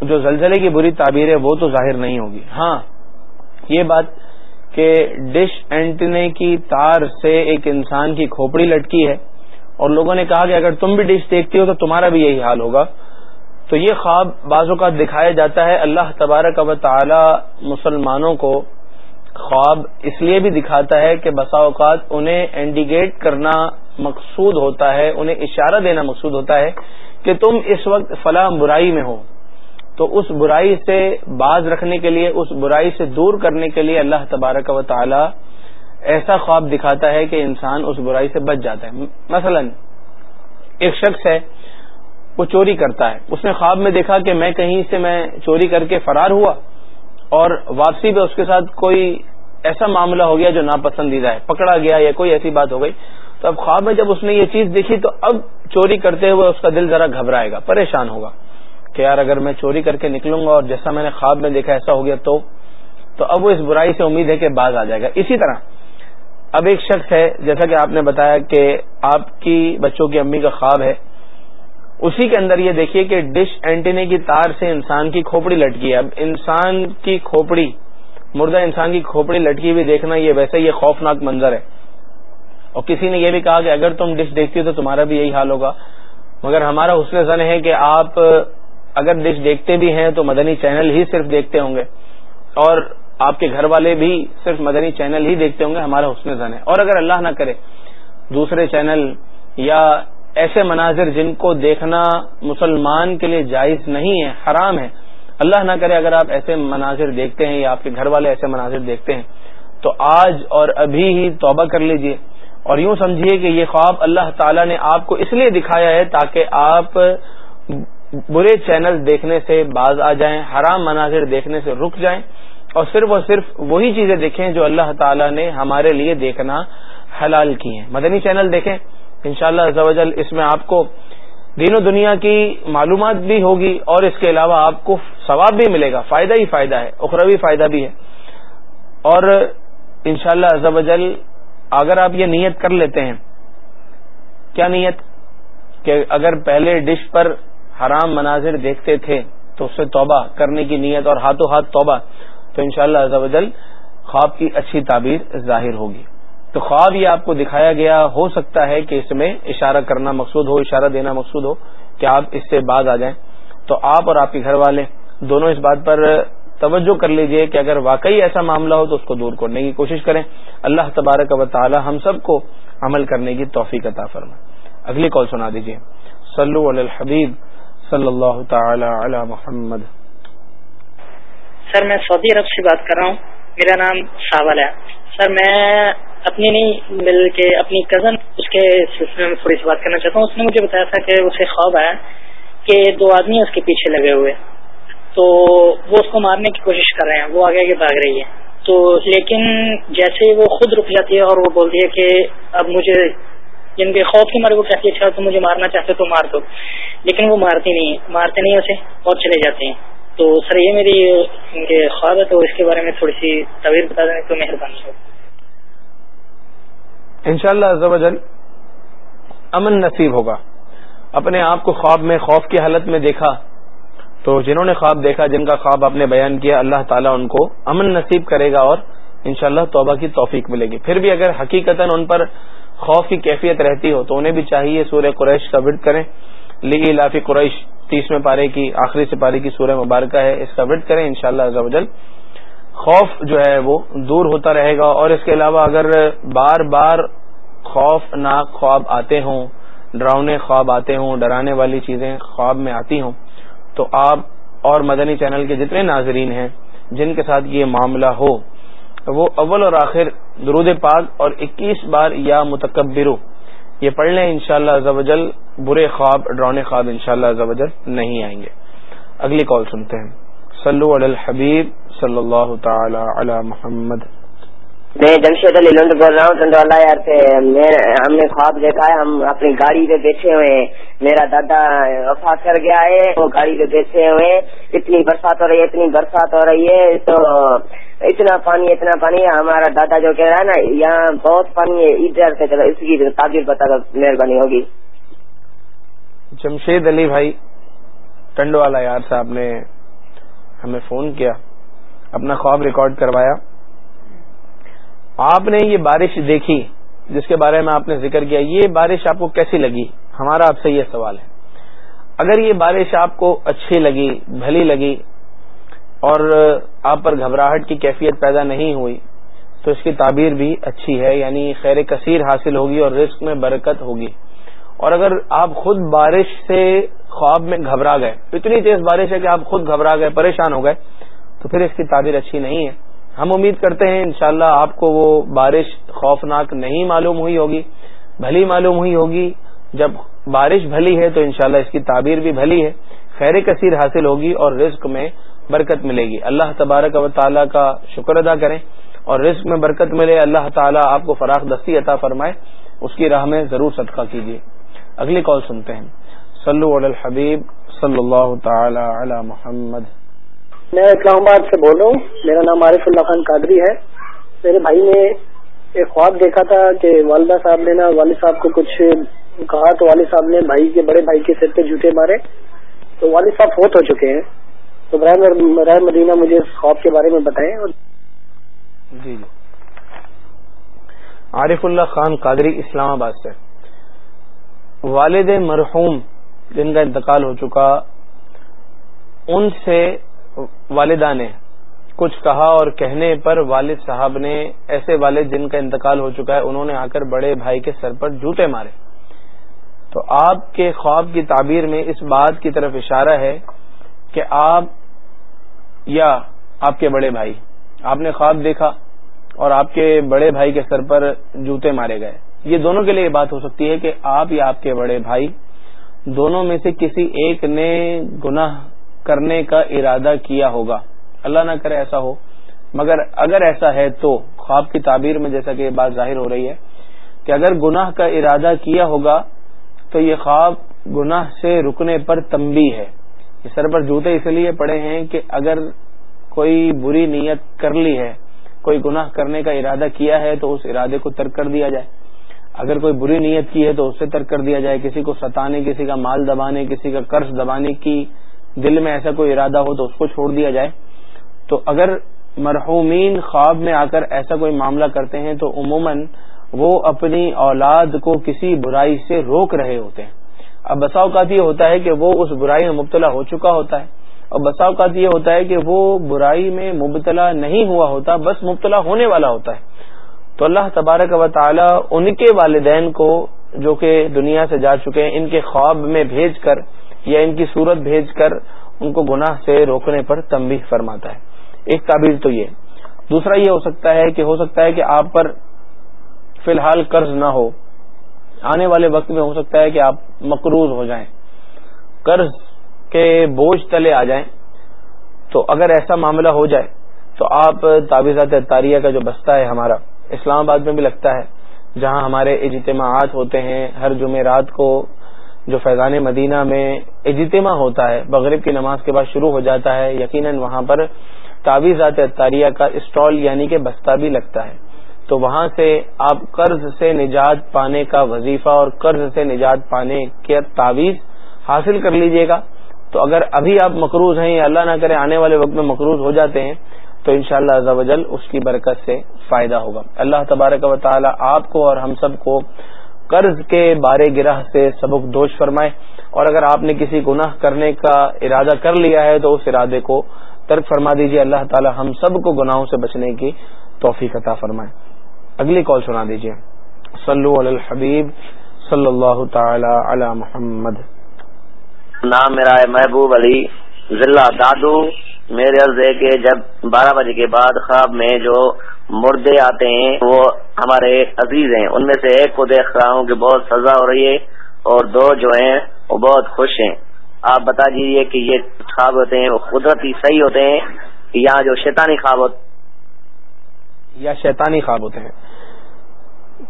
جو زلزلے کی بری تعبیر ہے وہ تو ظاہر نہیں ہوگی ہاں یہ بات کہ ڈش اینٹنے کی تار سے ایک انسان کی کھوپڑی لٹکی ہے اور لوگوں نے کہا کہ اگر تم بھی ڈش دیکھتی ہو تو تمہارا بھی یہی حال ہوگا۔ تو یہ خواب بعض اوقات دکھایا جاتا ہے۔ اللہ تبارک و تعالی مسلمانوں کو خواب اس لیے بھی دکھاتا ہے کہ بسا اوقات انہیں انڈیگیٹ کرنا مقصود ہوتا ہے، انہیں اشارہ دینا مقصود ہوتا ہے کہ تم اس وقت فلاں برائی میں ہو۔ تو اس برائی سے باز رکھنے کے لیے، اس برائی سے دور کرنے کے لیے اللہ تبارک و تعالی ایسا خواب دکھاتا ہے کہ انسان اس برائی سے بچ جاتا ہے۔ مثلا، ایک شخص ہے، وہ چوری کرتا ہے۔ اس نے خواب میں دیکھا کہ میں کہیں سے میں چوری کر کے فرار ہوا اور واپسی پہ اس کے ساتھ کوئی ایسا معاملہ ہو گیا جو ناپسندیدہ ہے، پکڑا گیا یا کوئی ایسی بات ہو گئی۔ تو اب خواب میں جب اس نے یہ چیز دیکھی تو اب چوری کرتے ہوئے اس کا دل ذرا گھبرائے گا، پریشان ہوگا۔ کہ یار اگر میں چوری کر کے نکلوں گا اور جیسا میں نے خواب میں دیکھا ایسا ہو گیا تو تو اب وہ اس برائی سے امید ہے کہ باز آ جائے گا۔ اسی طرح، اب ایک شخص ہے، جیسا کہ آپ نے بتایا کہ آپ کی بچوں کی امی کا خواب ہے، اسی کے اندر یہ دیکھیے کہ ڈش اینٹینے کی تار سے انسان کی کھوپڑی لٹکی ہے۔ اب انسان کی کھوپڑی، مردہ انسان کی کھوپڑی لٹکی ہوئی دیکھنا یہ ویسے یہ خوفناک منظر ہے۔ اور کسی نے یہ بھی کہا کہ اگر تم ڈش دیکھتی ہو تو تمہارا بھی یہی حال ہوگا۔ مگر ہمارا حسن زن ہے کہ آپ اگر ڈش دیکھتے بھی ہیں تو مدنی چینل ہی صرف دیکھتے ہوں گے۔ اور آپ کے گھر والے بھی صرف مدنی چینل ہی دیکھتے ہوں گے، ہمارا حسن زن ہے۔ اور اگر اللہ نہ کرے، دوسرے چینل یا ایسے مناظر جن کو دیکھنا مسلمان کے لیے جائز نہیں ہے، حرام ہے، اللہ نہ کرے اگر آپ ایسے مناظر دیکھتے ہیں یا آپ کے گھر والے ایسے مناظر دیکھتے ہیں، تو آج اور ابھی ہی توبہ کر لیجیے۔ اور یوں سمجھیے کہ یہ خواب اللہ تعالی نے آپ کو اس لیے دکھایا ہے تاکہ آپ برے چینل دیکھنے سے باز آ جائیں، حرام مناظر دیکھنے سے رک جائیں اور صرف اور صرف وہی چیزیں دیکھیں جو اللہ تعالیٰ نے ہمارے لیے دیکھنا حلال کی ہیں۔ مدنی چینل دیکھیں۔ انشاءاللہ شاء اللہ اس میں آپ کو دین و دنیا کی معلومات بھی ہوگی اور اس کے علاوہ آپ کو ثواب بھی ملے گا۔ فائدہ ہی فائدہ ہے، اخروی فائدہ بھی ہے۔ اور انشاءاللہ شاء اللہ اگر آپ یہ نیت کر لیتے ہیں، کیا نیت؟ کہ اگر پہلے ڈش پر حرام مناظر دیکھتے تھے تو اس سے توبہ کرنے کی نیت اور ہاتھوں ہاتھ توبہ، تو انشاءاللہ شاء اللہ خواب کی اچھی تعبیر ظاہر ہوگی۔ تو خواب یہ آپ کو دکھایا گیا، ہو سکتا ہے کہ اس میں اشارہ کرنا مقصود ہو، اشارہ دینا مقصود ہو کہ آپ اس سے باز آ جائیں۔ تو آپ اور آپ کے گھر والے دونوں اس بات پر توجہ کر لیجیے کہ اگر واقعی ایسا معاملہ ہو تو اس کو دور کرنے کی کوشش کریں۔ اللہ تبارک و تعالی ہم سب کو عمل کرنے کی توفیق عطا فرما اگلی کال سنا دیجیے صلو علی الحبیب۔ صلی اللہ تعالی علی محمد. سر میں سعودی عرب سے بات کر رہا ہوں. میرا نام ساول ہے. سر میں اپنی نہیں، مل کے اپنی کزن اس کے سلسلے میں تھوڑی سی بات کرنا چاہتا ہوں. اس نے مجھے بتایا تھا کہ اسے خواب آیا کہ دو آدمی اس کے پیچھے لگے ہوئے تو وہ اس کو مارنے کی کوشش کر رہے ہیں، وہ آگے آگے بھاگ رہی ہے۔ تو لیکن جیسے وہ خود رک جاتی ہے اور وہ بولتی ہے کہ اب مجھے جن کے خوف کی مارے وہ کہتی ہے اچھا تو مجھے مارنا چاہتے تو مار دو۔ لیکن وہ مارتی نہیں مارتے نہیں اسے اور چلے جاتے ہیں۔ تو سر، یہ میری ان کے خواب ہے، تو اس کے بارے میں تھوڑی سی طویل بتا دیں تو مہربانی ہو۔ ان شاء اللہ امن نصیب ہوگا۔ اپنے آپ کو خواب میں، خوف کی حالت میں دیکھا، تو جنہوں نے خواب دیکھا، جن کا خواب آپ نے بیان کیا، اللہ تعالیٰ ان کو امن نصیب کرے گا اور انشاءاللہ توبہ کی توفیق ملے گی۔ پھر بھی اگر حقیقت ان پر خوف کی کیفیت رہتی ہو تو انہیں بھی چاہیے سورہ قریش کا ورد کریں۔ لی لافی قریش، تیسویں پارے کی، آخری سپارے کی سورہ مبارکہ ہے، اس کا ورد کریں ان شاء اللہ خوف جو ہے وہ دور ہوتا رہے گا اور اس کے علاوہ اگر بار بار خوف ناک خواب آتے ہوں، ڈراؤنے خواب آتے ہوں، ڈرانے والی چیزیں خواب میں آتی ہوں، تو آپ اور مدنی چینل کے جتنے ناظرین ہیں، جن کے ساتھ یہ معاملہ ہو وہ اول اور آخر درود پاک اور اکیس بار یا متکبرو۔ یہ پڑھ لیں، انشاءاللہ عزوجل اللہ برے خواب ڈرونے خواب انشاءاللہ عزوجل اللہ نہیں آئیں گے۔ اگلی کال سنتے ہیں۔ سلو علی الحبیب صلی اللہ تعالی علی محمد۔ میں جمشید علی لنڈ بول رہا ہوں اللہ یار سے ہم نے خواب دیکھا ہے، ہم اپنی گاڑی پہ بیٹھے ہوئے ہیں۔ میرا دادا وفات کر گیا ہے، وہ گاڑی پہ بیٹھے ہوئے ہیں۔ اتنی برسات ہو رہی ہے، اتنی برسات ہو رہی ہے، تو اتنا پانی اتنا پانی۔ ہے ہمارا دادا جو کہہ رہا ہے نا، یہاں بہت پانی ہے، ادھر سے چلو، اس کی تعبیر بتا دو، مہربانی ہوگی۔ جمشید علی بھائی ٹنڈ والا یار صاحب نے ہمیں فون کیا، اپنا خواب ریکارڈ کروایا۔ آپ نے یہ بارش دیکھی جس کے بارے میں آپ نے ذکر کیا، یہ بارش آپ کو کیسی لگی؟ ہمارا آپ سے یہ سوال ہے۔ اگر یہ بارش آپ کو اچھی لگی، بھلی لگی اور آپ پر گھبراہٹ کی کیفیت پیدا نہیں ہوئی، تو اس کی تعبیر بھی اچھی ہے یعنی خیر کثیر حاصل ہوگی اور رزق میں برکت ہوگی۔ اور اگر آپ خود بارش سے خواب میں گھبرا گئے، اتنی تیز بارش ہے کہ آپ خود گھبرا گئے، پریشان ہو گئے، تو پھر اس کی تعبیر اچھی نہیں ہے۔ ہم امید کرتے ہیں انشاءاللہ اللہ آپ کو وہ بارش خوفناک نہیں معلوم ہوئی ہوگی، بھلی معلوم ہوئی ہوگی۔ جب بارش بھلی ہے تو انشاءاللہ اس کی تعبیر بھی بھلی ہے۔ خیر کثیر حاصل ہوگی اور رزق میں برکت ملے گی۔ اللہ تبارک و تعالیٰ کا شکر ادا کریں اور رزق میں برکت ملے، اللہ تعالیٰ آپ کو فراخ دستی عطا فرمائے۔ اس کی راہ میں ضرور صدقہ کیجیے۔ اگلی کال سنتے ہیں۔ صلو علی الحبیب صلی اللہ تعالی علی محمد۔ میں اسلام آباد سے بول رہا ہوں۔ میرا نام عارف اللہ خان قادری ہے۔ میرے بھائی نے ایک خواب دیکھا تھا کہ والدہ صاحب نے نا، والد صاحب کو کچھ کہا تو والد صاحب نے بھائی کے، بڑے بھائی کے سر پہ جوتے مارے۔ تو والد صاحب فوت ہو چکے ہیں۔ تو برائے مدینہ مجھے خواب کے بارے میں بتائیں۔ جی،, جی۔ عارف اللہ خان قادری اسلام آباد سے۔ والد مرحوم جن کا انتقال ہو چکا، ان سے والدہ نے کچھ کہا اور کہنے پر والد صاحب نے ایسے والد جن کا انتقال ہو چکا ہے، انہوں نے آ کر بڑے بھائی کے سر پر جوتے مارے۔ تو آپ کے خواب کی تعبیر میں اس بات کی طرف اشارہ ہے کہ آپ یا آپ کے بڑے بھائی، آپ نے خواب دیکھا اور آپ کے بڑے بھائی کے سر پر جوتے مارے گئے۔ یہ دونوں کے لیے یہ بات ہو سکتی ہے کہ آپ یا آپ کے بڑے بھائی دونوں میں سے کسی ایک نے گناہ کرنے کا ارادہ کیا ہوگا۔ اللہ نہ کرے ایسا ہو۔ مگر اگر ایسا ہے تو خواب کی تعبیر میں جیسا کہ یہ بات ظاہر ہو رہی ہے کہ اگر گناہ کا ارادہ کیا ہوگا تو یہ خواب گناہ سے رکنے پر تمبی ہے۔ سر پر جوتے اس لیے پڑے ہیں کہ اگر کوئی بری نیت کر لی ہے، کوئی گناہ کرنے کا ارادہ کیا ہے تو اس ارادے کو ترک کر دیا جائے۔ اگر کوئی بری نیت کی ہے تو اسے ترک کر دیا جائے۔ کسی کو ستانے، کسی کا مال دبانے، کسی کا قرض دبانے کی دل میں ایسا کوئی ارادہ ہو تو اس کو چھوڑ دیا جائے۔ تو اگر مرحومین خواب میں آ کر ایسا کوئی معاملہ کرتے ہیں تو عموماً وہ اپنی اولاد کو کسی برائی سے روک رہے ہوتے ہیں۔ اب بسا اوقات یہ ہوتا ہے کہ وہ اس برائی میں مبتلا ہو چکا ہوتا ہے۔ اور بسا اوقات یہ ہوتا ہے کہ وہ برائی میں مبتلا نہیں ہوا ہوتا، بس مبتلا ہونے والا ہوتا ہے۔ تو اللہ تبارک و تعالی ان کے والدین کو جو کہ دنیا سے جا چکے ہیں، ان کے خواب میں بھیج کر یا ان کی صورت بھیج کر ان کو گناہ سے روکنے پر تمبی فرماتا ہے۔ ایک تعبیر تو یہ۔ دوسرا یہ ہو سکتا ہے کہ ہو سکتا ہے کہ آپ پر فی الحال قرض نہ ہو۔ آنے والے وقت میں ہو سکتا ہے کہ آپ مقروض ہو جائیں۔ قرض کے بوجھ تلے آ جائیں۔ تو اگر ایسا معاملہ ہو جائے تو آپ تعویذات تاریہ کا جو بستہ ہے ہمارا، اسلام آباد میں بھی لگتا ہے، جہاں ہمارے اجتماعات ہوتے ہیں، ہر جمعرات کو جو فیضان مدینہ میں اجتماع ہوتا ہے بغرب کی نماز کے بعد شروع ہو جاتا ہے، یقیناً وہاں پر تعویذات تاریہ کا اسٹال یعنی کہ بستہ بھی لگتا ہے۔ تو وہاں سے آپ قرض سے نجات پانے کا وظیفہ اور قرض سے نجات پانے کے تعویذ حاصل کر لیجیے گا۔ تو اگر ابھی آپ مقروض ہیں یا اللہ نہ کرے آنے والے وقت میں مقروض ہو جاتے ہیں، تو انشاءاللہ شاء اللہ اس کی برکت سے فائدہ ہوگا۔ اللہ تبارک و تعالی آپ کو اور ہم سب کو قرض کے بارے گرہ سے سبق دوش فرمائے اور اگر آپ نے کسی گناہ کرنے کا ارادہ کر لیا ہے تو اس ارادے کو ترک فرما دیجیے اللہ تعالی ہم سب کو گناہوں سے بچنے کی توفیق عطا فرمائے۔ اگلی کال سنا دیجیے صلو علی الحبیب صلی اللہ تعالی علی محمد۔ نام میرا ہے محبوب علی۔ ضلع دادو، میرے عرض ہے کہ جب بارہ بجے کے بعد خواب میں جو مردے آتے ہیں، وہ ہمارے عزیز ہیں۔ ان میں سے ایک کو دیکھ رہا ہوں کہ بہت سزا ہو رہی ہے اور دو جو ہیں، وہ بہت خوش ہیں۔ آپ بتا دیجیے کہ یہ خواب ہوتے ہیں، وہ قدرتی صحیح ہوتے ہیں یا جو شیطانی خواب ہوتے یا شیطانی خواب ہوتے ہیں۔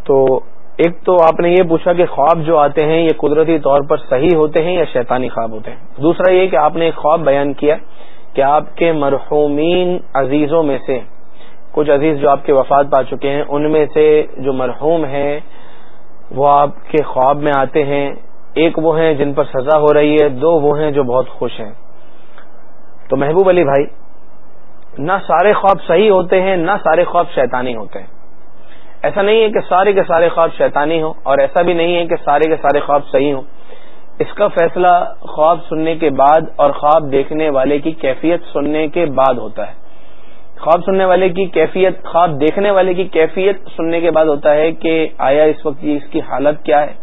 تو ایک تو آپ نے یہ پوچھا کہ خواب جو آتے ہیں یہ قدرتی طور پر صحیح ہوتے ہیں یا شیطانی خواب ہوتے ہیں؟ دوسرا یہ کہ آپ نے ایک خواب بیان کیا کہ آپ کے مرحومین عزیزوں میں سے کچھ عزیز جو آپ کے وفات پا چکے ہیں، ان میں سے جو مرحوم ہیں وہ آپ کے خواب میں آتے ہیں۔ ایک وہ ہیں جن پر سزا ہو رہی ہے، دو وہ ہیں جو بہت خوش ہیں۔ تو محبوب علی بھائی، نہ سارے خواب صحیح ہوتے ہیں، نہ سارے خواب شیطانی ہوتے ہیں۔ ایسا نہیں ہے کہ سارے کے سارے خواب شیطانی ہوں اور ایسا بھی نہیں ہے کہ سارے کے سارے خواب صحیح ہوں۔ اس کا فیصلہ خواب سننے کے بعد اور خواب دیکھنے والے کی کیفیت سننے کے بعد ہوتا ہے۔ خواب سننے والے کی کیفیت، خواب دیکھنے والے کی کیفیت سننے کے بعد ہوتا ہے کہ آیا اس وقت اس کی حالت کیا ہے۔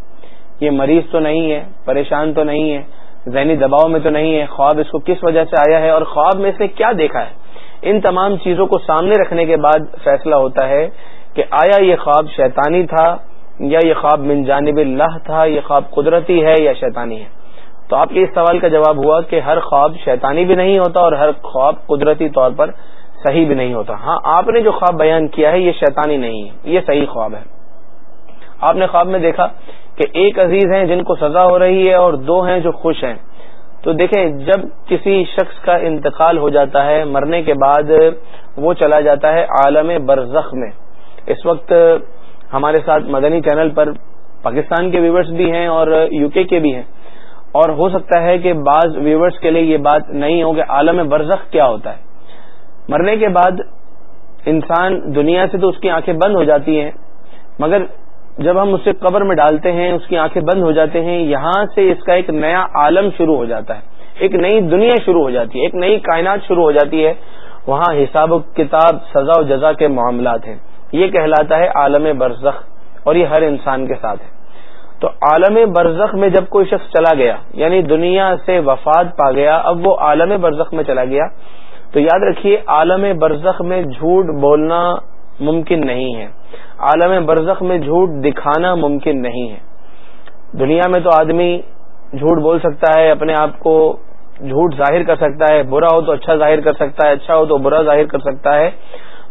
یہ مریض تو نہیں ہے، پریشان تو نہیں ہے، ذہنی دباؤ میں تو نہیں ہے۔ خواب اس کو کس وجہ سے آیا ہے اور خواب میں سے کیا دیکھا ہے۔ ان تمام چیزوں کو سامنے رکھنے کے بعد فیصلہ ہوتا ہے کہ آیا یہ خواب شیطانی تھا یا یہ خواب من جانب اللہ تھا، یہ خواب قدرتی ہے یا شیطانی ہے؟ تو آپ کے اس سوال کا جواب ہوا کہ ہر خواب شیطانی بھی نہیں ہوتا اور ہر خواب قدرتی طور پر صحیح بھی نہیں ہوتا۔ ہاں آپ نے جو خواب بیان کیا ہے، یہ شیطانی نہیں ہے، یہ صحیح خواب ہے۔ آپ نے خواب میں دیکھا کہ ایک عزیز ہیں جن کو سزا ہو رہی ہے اور دو ہیں جو خوش ہیں۔ تو دیکھیں، جب کسی شخص کا انتقال ہو جاتا ہے، مرنے کے بعد وہ چلا جاتا ہے عالم برزخ میں۔ اس وقت ہمارے ساتھ مدنی چینل پر پاکستان کے ویورز بھی ہیں اور یو کے کے بھی ہیں۔ اور ہو سکتا ہے کہ بعض ویورز کے لیے یہ بات نہیں ہو کہ عالم برزخ کیا ہوتا ہے۔ مرنے کے بعد انسان دنیا سے تو اس کی آنکھیں بند ہو جاتی ہیں، مگر جب ہم اسے قبر میں ڈالتے ہیں، اس کی آنکھیں بند ہو جاتے ہیں، یہاں سے اس کا ایک نیا عالم شروع ہو جاتا ہے۔ ایک نئی دنیا شروع ہو جاتی ہے، ایک نئی کائنات شروع ہو جاتی ہے۔ وہاں حساب و کتاب سزا و جزا کے معاملات ہیں۔ یہ کہلاتا ہے عالم برزخ اور یہ ہر انسان کے ساتھ ہے۔ تو عالم برزخ میں جب کوئی شخص چلا گیا یعنی دنیا سے وفات پا گیا، اب وہ عالم برزخ میں چلا گیا، تو یاد رکھیے عالم برزخ میں جھوٹ بولنا ممکن نہیں ہے۔ عالم برزخ میں جھوٹ دکھانا ممکن نہیں ہے۔ دنیا میں تو آدمی جھوٹ بول سکتا ہے، اپنے آپ کو جھوٹ ظاہر کر سکتا ہے، برا ہو تو اچھا ظاہر کر سکتا ہے اچھا ہو تو برا ظاہر کر سکتا ہے۔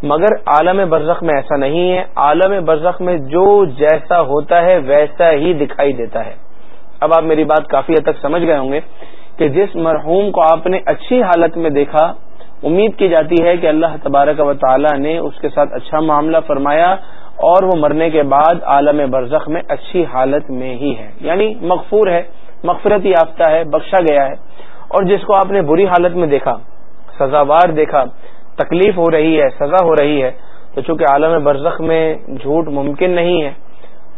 مگر عالم برزخ میں ایسا نہیں ہے۔ عالم برزخ میں جو جیسا ہوتا ہے، ویسا ہی دکھائی دیتا ہے۔ اب آپ میری بات کافی حد تک سمجھ گئے ہوں گے کہ جس مرحوم کو آپ نے اچھی حالت میں دیکھا، امید کی جاتی ہے کہ اللہ تبارک و تعالی نے اس کے ساتھ اچھا معاملہ فرمایا اور وہ مرنے کے بعد عالم برزخ میں اچھی حالت میں ہی ہے۔ یعنی مغفور ہے، مغفرت یافتہ ہے، بخشا گیا ہے۔ اور جس کو آپ نے بری حالت میں دیکھا، سزاوار دیکھا تکلیف ہو رہی ہے، سزا ہو رہی ہے، تو چونکہ عالم برزخ میں جھوٹ ممکن نہیں ہے،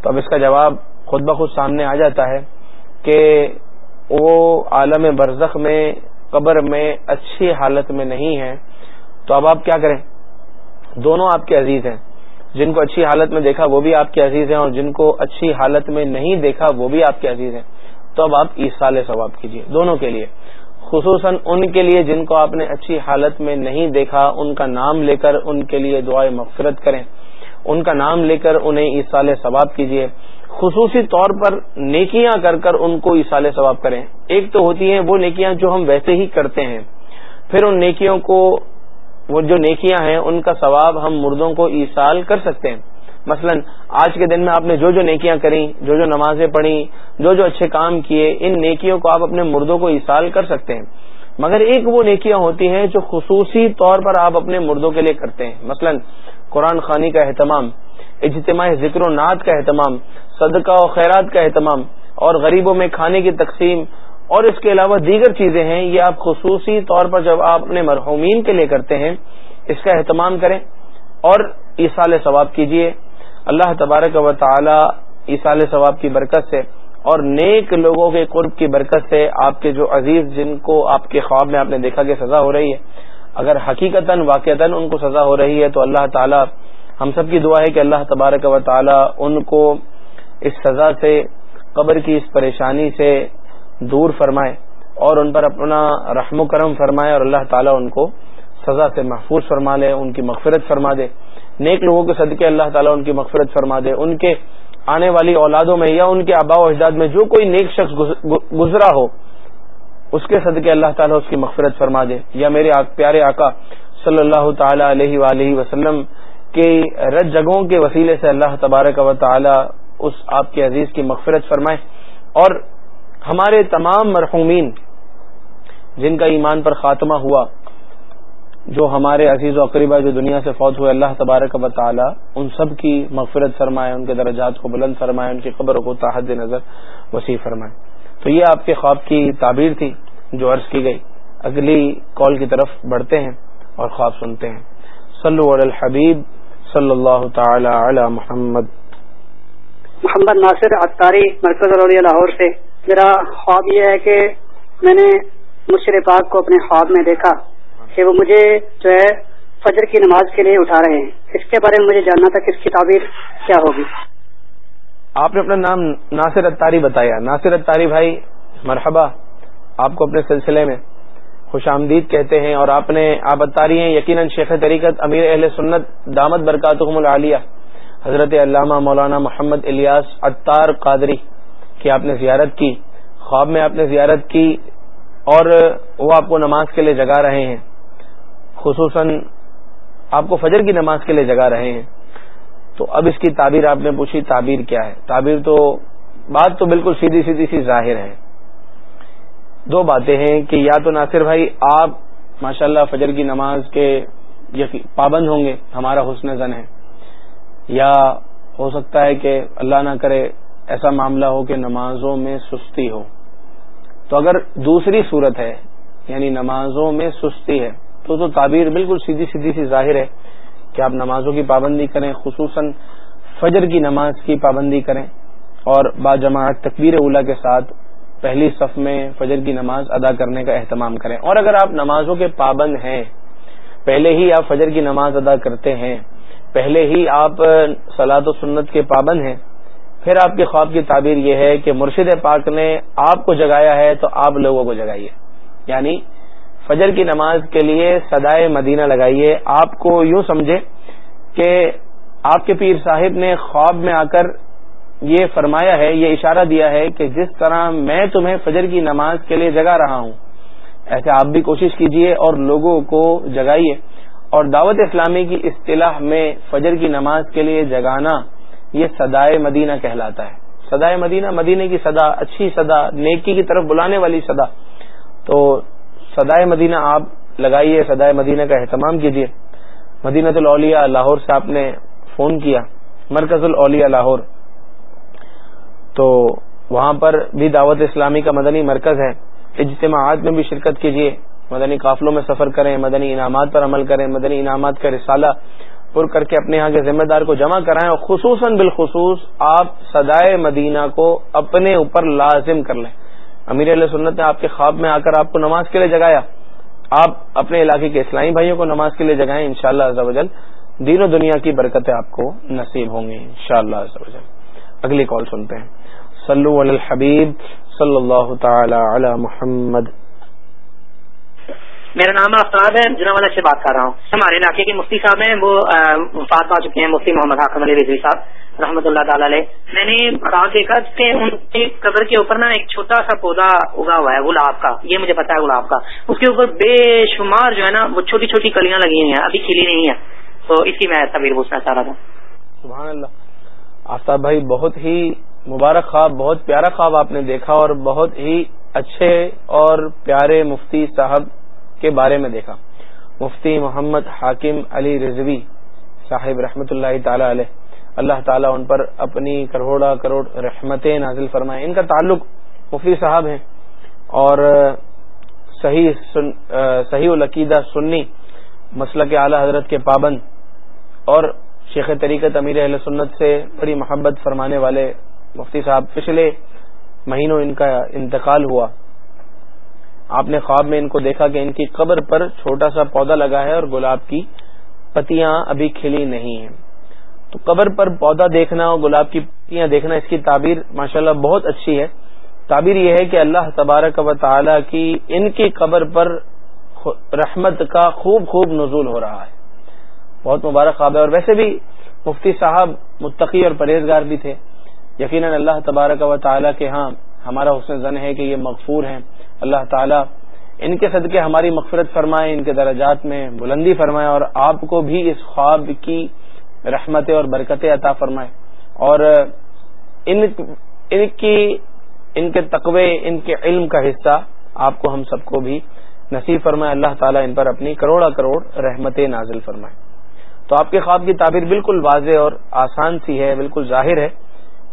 تو اب اس کا جواب خود بخود سامنے آ جاتا ہے کہ وہ عالم برزخ میں قبر میں اچھی حالت میں نہیں ہے۔ تو اب آپ کیا کریں؟ دونوں آپ کے عزیز ہیں۔ جن کو اچھی حالت میں دیکھا وہ بھی آپ کے عزیز ہیں، اور جن کو اچھی حالت میں نہیں دیکھا وہ بھی آپ کے عزیز ہیں۔ تو اب آپ ایسال ثواب کیجیے دونوں کے لیے۔ خصوصاً ان کے لیے جن کو آپ نے اچھی حالت میں نہیں دیکھا، ان کا نام لے کر ان کے لیے دعائیں مغفرت کریں۔ ان کا نام لے کر انہیں ایسال ثواب کیجیے خصوصی طور پر نیکیاں کر کر ان کو ایسال ثواب کریں۔ ایک تو ہوتی ہیں وہ نیکیاں جو ہم ویسے ہی کرتے ہیں۔ پھر ان نیکیوں کو، وہ جو نیکیاں ہیں، ان کا ثواب ہم مردوں کو ایسال کر سکتے ہیں۔ مثلا، آج کے دن میں آپ نے جو جو نیکیاں کریں جو جو نمازیں پڑھی، جو جو اچھے کام کیے، ان نیکیوں کو آپ اپنے مردوں کو ایسال کر سکتے ہیں۔ مگر ایک وہ نیکیاں ہوتی ہیں جو خصوصی طور پر آپ اپنے مردوں کے لیے کرتے ہیں۔ مثلا، قرآن خانی کا اہتمام، اجتماع ذکر و نعت کا اہتمام، صدقہ و خیرات کا اہتمام، اور غریبوں میں کھانے کی تقسیم، اور اس کے علاوہ دیگر چیزیں ہیں، یہ آپ خصوصی طور پر جب آپ اپنے مرحومین کے لیے کرتے ہیں، اس کا اہتمام کریں اور ایسال ثواب کیجیے اللہ تبارک و تعالی ایسال ثواب کی برکت سے اور نیک لوگوں کے قرب کی برکت سے آپ کے جو عزیز جن کو آپ کے خواب میں آپ نے دیکھا کہ سزا ہو رہی ہے، اگر حقیقت واقعتا ان کو سزا ہو رہی ہے تو اللہ تعالی ہم سب کی دعا ہے کہ اللہ تبارک و تعالی ان کو اس سزا سے، قبر کی اس پریشانی سے دور فرمائے اور ان پر اپنا رحم و کرم فرمائے اور اللہ تعالیٰ ان کو سزا سے محفوظ فرما لے، ان کی مغفرت فرما دے۔ نیک لوگوں کے صدقے اللہ تعالیٰ ان کی مغفرت فرما دے، ان کے آنے والی اولادوں میں یا ان کے آبا و اجداد میں جو کوئی نیک شخص گزرا ہو، اس کے صدقے اللہ تعالیٰ اس کی مغفرت فرما دے۔ یا میرے پیارے آقا صلی اللہ تعالی علیہ وآلہ وسلم کے رج جگہوں کے وسیلے سے اللہ تبارک و تعالی اس آپ کے عزیز کی مغفرت فرمائے۔ اور ہمارے تمام مرحومین جن کا ایمان پر خاتمہ ہوا جو ہمارے عزیز و اقریبا جو دنیا سے فوت ہوئے، اللہ تبارک و تعالی ان سب کی مغفرت فرمائے، ان کے درجات کو بلند فرمائے، ان کی قبر کو تاحد نظر وسیع فرمائے۔ تو یہ آپ کے خواب کی تعبیر تھی جو عرض کی گئی۔ اگلی کال کی طرف بڑھتے ہیں اور خواب سنتے ہیں۔ صلو علی الحبیب صلی اللہ تعالی علی محمد۔ محمد ناصر اتاری مرکز لاہور سے۔ میرا خواب یہ ہے کہ میں نے مشر پاک کو اپنے خواب میں دیکھا۔ کہ وہ مجھے جو ہے فجر کی نماز کے لیے اٹھا رہے ہیں۔ اس کے بارے میں مجھے جاننا تھا کہ اس کی تعبیر کیا ہوگی۔ آپ نے اپنا نام ناصر اتاری بتایا۔ ناصر اتاری بھائی، مرحبا۔ آپ کو اپنے سلسلے میں خوش آمدید کہتے ہیں اور آپ نے آپ اتاری ہیں، یقیناً شیخ طریقت، امیر اہل سنت، دامت برکاتہم العالیہ، حضرت علامہ مولانا محمد الیاس اتار قادری کی آپ نے زیارت کی۔ خواب میں آپ نے زیارت کی اور وہ آپ کو نماز کے لیے جگا رہے ہیں۔ خصوصاً آپ کو فجر کی نماز کے لیے جگا رہے ہیں، تو اب اس کی تعبیر آپ نے پوچھی، تعبیر کیا ہے؟ تعبیر تو، بات تو بالکل سیدھی سیدھی سی ظاہر ہے۔ دو باتیں ہیں کہ یا تو ناصر بھائی، آپ ماشاءاللہ فجر کی نماز کے پابند ہوں گے، ہمارا حسن زن ہے، یا ہو سکتا ہے کہ اللہ نہ کرے ایسا معاملہ ہو کہ نمازوں میں سستی ہو۔ تو اگر دوسری صورت ہے یعنی نمازوں میں سستی ہے تو تو تعبیر بالکل سیدھی سیدھی سی ظاہر ہے کہ آپ نمازوں کی پابندی کریں، خصوصاً فجر کی نماز کی پابندی کریں اور با جماعت تکبیر اولا کے ساتھ پہلی صف میں فجر کی نماز ادا کرنے کا اہتمام کریں۔ اور اگر آپ نمازوں کے پابند ہیں، پہلے ہی آپ فجر کی نماز ادا کرتے ہیں، پہلے ہی آپ سلاد و سنت کے پابند ہیں، پھر آپ کے خواب کی تعبیر یہ ہے کہ مرشد پاک نے آپ کو جگایا ہے تو آپ لوگوں کو جگائیے۔ یعنی فجر کی نماز کے لیے سدائے مدینہ لگائیے۔ آپ کو یوں سمجھے کہ آپ کے پیر صاحب نے خواب میں آ کر یہ فرمایا ہے، یہ اشارہ دیا ہے کہ جس طرح میں تمہیں فجر کی نماز کے لیے جگا رہا ہوں، ایسے آپ بھی کوشش کیجیے اور لوگوں کو جگائیے۔ اور دعوت اسلامی کی اصطلاح میں فجر کی نماز کے لیے جگانا یہ سدائے مدینہ کہلاتا ہے۔ سدائے مدینہ مدینہ کی صدا، اچھی صدا، نیکی کی طرف بلانے والی صدا۔ تو سدائے مدینہ آپ لگائیے سدائے مدینہ کا اہتمام کیجیے۔ مدینہ الاولیاء لاہور سے آپ نے فون کیا، مرکز الاولیاء لاہور۔ تو وہاں پر بھی دعوت اسلامی کا مدنی مرکز ہے۔ اجتماعات میں بھی شرکت کیجیے، مدنی قافلوں میں سفر کریں، مدنی انعامات پر عمل کریں، مدنی انعامات کا رسالہ پر کر کے اپنے یہاں کے ذمہ دار کو جمع کرائیں اور خصوصاً بالخصوص آپ سدائے مدینہ کو اپنے اوپر لازم کر لیں۔ امیر علیہ سنت نے آپ کے خواب میں آ کر آپ کو نماز کے لیے جگایا۔ آپ اپنے علاقے کے اسلامی بھائیوں کو نماز کے لیے جگائیں ان شاء اللہ دین و دنیا کی برکتیں آپ کو نصیب ہوں گی ان شاء اللہ اگلی کال سنتے ہیں۔ صلو علی الحبیب صلی اللہ تعالی علی محمد۔ میرا نام افطار ہے جنا والا سے بات کر رہا ہوں۔ ہمارے علاقے کے مفتی صاحب ہیں، وہ وفات پا چکے ہیں، مفتی محمد حاکم علی رضوی صاحب رحمۃ اللہ تعالی علیہ۔ میں نے دیکھا کہ ان کی قبر کے اوپر نا ایک چھوٹا سا پودا اگا ہوا ہے، گلاب کا۔ یہ مجھے پتا ہے گلاب کا۔ اس کے اوپر بے شمار جو ہے نا، وہ چھوٹی چھوٹی کلیاں لگی ہوئی ہیں، ابھی کھلی نہیں ہے تو اس کی میں تصویر پوچھنا چاہ رہا تھا۔ سبحان اللہ۔ آفتاب بھائی، بہت ہی مبارک خواب، بہت پیارا خواب آپ نے دیکھا اور بہت ہی اچھے اور پیارے مفتی صاحب کے بارے میں دیکھا۔ مفتی محمد حاکم علی رضوی صاحب رحمۃ اللہ تعالی علیہ، اللہ تعالیٰ ان پر اپنی کروڑا کروڑ رحمت نازل فرمائے۔ ان کا تعلق مفتی صاحب ہیں اور صحیح سن صحیح العقیدہ سنی مسئلہ کے اعلی حضرت کے پابند اور شیخ طریقت امیر اہل سنت سے بڑی محبت فرمانے والے مفتی صاحب۔ پچھلے مہینوں ان کا انتقال ہوا۔ آپ نے خواب میں ان کو دیکھا کہ ان کی قبر پر چھوٹا سا پودا لگا ہے اور گلاب کی پتیاں ابھی کھلی نہیں ہیں۔ تو قبر پر پودا دیکھنا اور گلاب کی پتیاں دیکھنا اس کی تعبیر ماشاءاللہ بہت اچھی ہے۔ تعبیر یہ ہے کہ اللہ تبارک و تعالی کی ان کی قبر پر رحمت کا خوب خوب نزول ہو رہا ہے۔ بہت مبارک خواب ہے۔ اور ویسے بھی مفتی صاحب متقی اور پرہیزگار بھی تھے۔ یقیناً اللہ تبارک و تعالی کے ہاں ہمارا حسن زن ہے کہ یہ مغفور ہیں۔ اللہ تعالیٰ ان کے صدقے ہماری مغفرت فرمائے، ان کے درجات میں بلندی فرمائے اور آپ کو بھی اس خواب کی رحمتیں اور برکتیں عطا فرمائے۔ اور ان ان کی ان کے تقوی، ان کے علم کا حصہ آپ کو ہم سب کو بھی نصیب فرمائے۔ اللہ تعالیٰ ان پر اپنی کروڑا کروڑ رحمت نازل فرمائے۔ تو آپ کے خواب کی تعبیر بالکل واضح اور آسان سی ہے، بالکل ظاہر ہے۔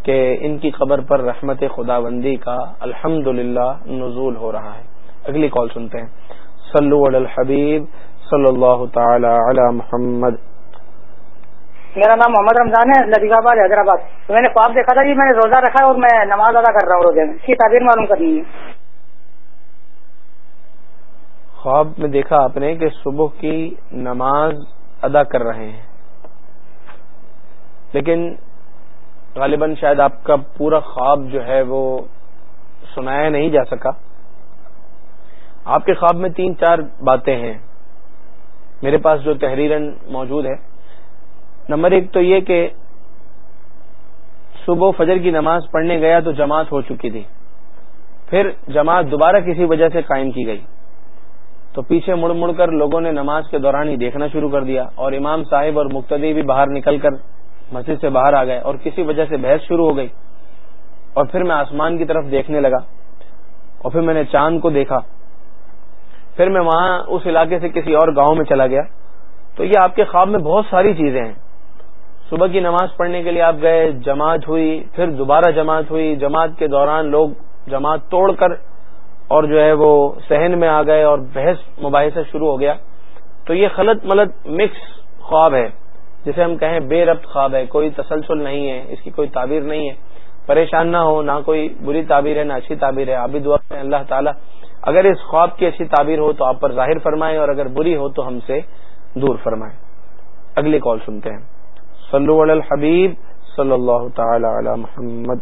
کہ ان کی قبر پر رحمت خدا بندی کا الحمد نزول ہو رہا ہے۔ اگلی کال سنتے ہیں۔ صلو علی الحبیب صلی اللہ تعالی علی محمد۔ میرا نام محمد رمضان ہے لدیق آباد حیدرآباد۔ میں نے خواب دیکھا تھا کہ میں نے روزہ رکھا ہے اور میں نماز ادا کر رہا ہوں روزے میں۔ اس کی تعبیر معلوم کرنی ہے۔ خواب میں دیکھا آپ نے کہ صبح کی نماز ادا کر رہے ہیں۔ لیکن غالباً شاید آپ کا پورا خواب جو ہے وہ سنایا نہیں جا سکا۔ آپ کے خواب میں تین چار باتیں ہیں۔ میرے پاس جو تحریر موجود ہے۔ نمبر ایک تو یہ کہ صبح فجر کی نماز پڑھنے گیا تو جماعت ہو چکی تھی۔ پھر جماعت دوبارہ کسی وجہ سے قائم کی گئی۔ تو پیچھے مڑ مڑ کر لوگوں نے نماز کے دوران ہی دیکھنا شروع کر دیا اور امام صاحب اور مقتدی بھی باہر نکل کر مسجد سے باہر آ گئے اور کسی وجہ سے بحث شروع ہو گئی اور پھر میں آسمان کی طرف دیکھنے لگا اور پھر میں نے چاند کو دیکھا۔ پھر میں وہاں اس علاقے سے کسی اور گاؤں میں چلا گیا۔ تو یہ آپ کے خواب میں بہت ساری چیزیں ہیں۔ صبح کی نماز پڑھنے کے لیے آپ گئے، جماعت ہوئی، پھر دوبارہ جماعت ہوئی۔ جماعت کے دوران لوگ جماعت توڑ کر اور جو ہے وہ سہن میں آ گئے اور بحث مباحثہ شروع ہو گیا۔ تو یہ خلط ملت مکس خواب ہے۔ جسے ہم کہیں بے ربط خواب ہے، کوئی تسلسل نہیں ہے، اس کی کوئی تعبیر نہیں ہے۔ پریشان نہ ہو، نہ کوئی بری تعبیر ہے، نہ اچھی تعبیر ہے۔ ابھی دعا میں اللہ تعالیٰ، اگر اس خواب کی اچھی تعبیر ہو تو آپ پر ظاہر فرمائے اور اگر بری ہو تو ہم سے دور فرمائے۔ اگلی کال سنتے ہیں۔ صلو علی الحبیب صلی اللہ تعالی علی محمد۔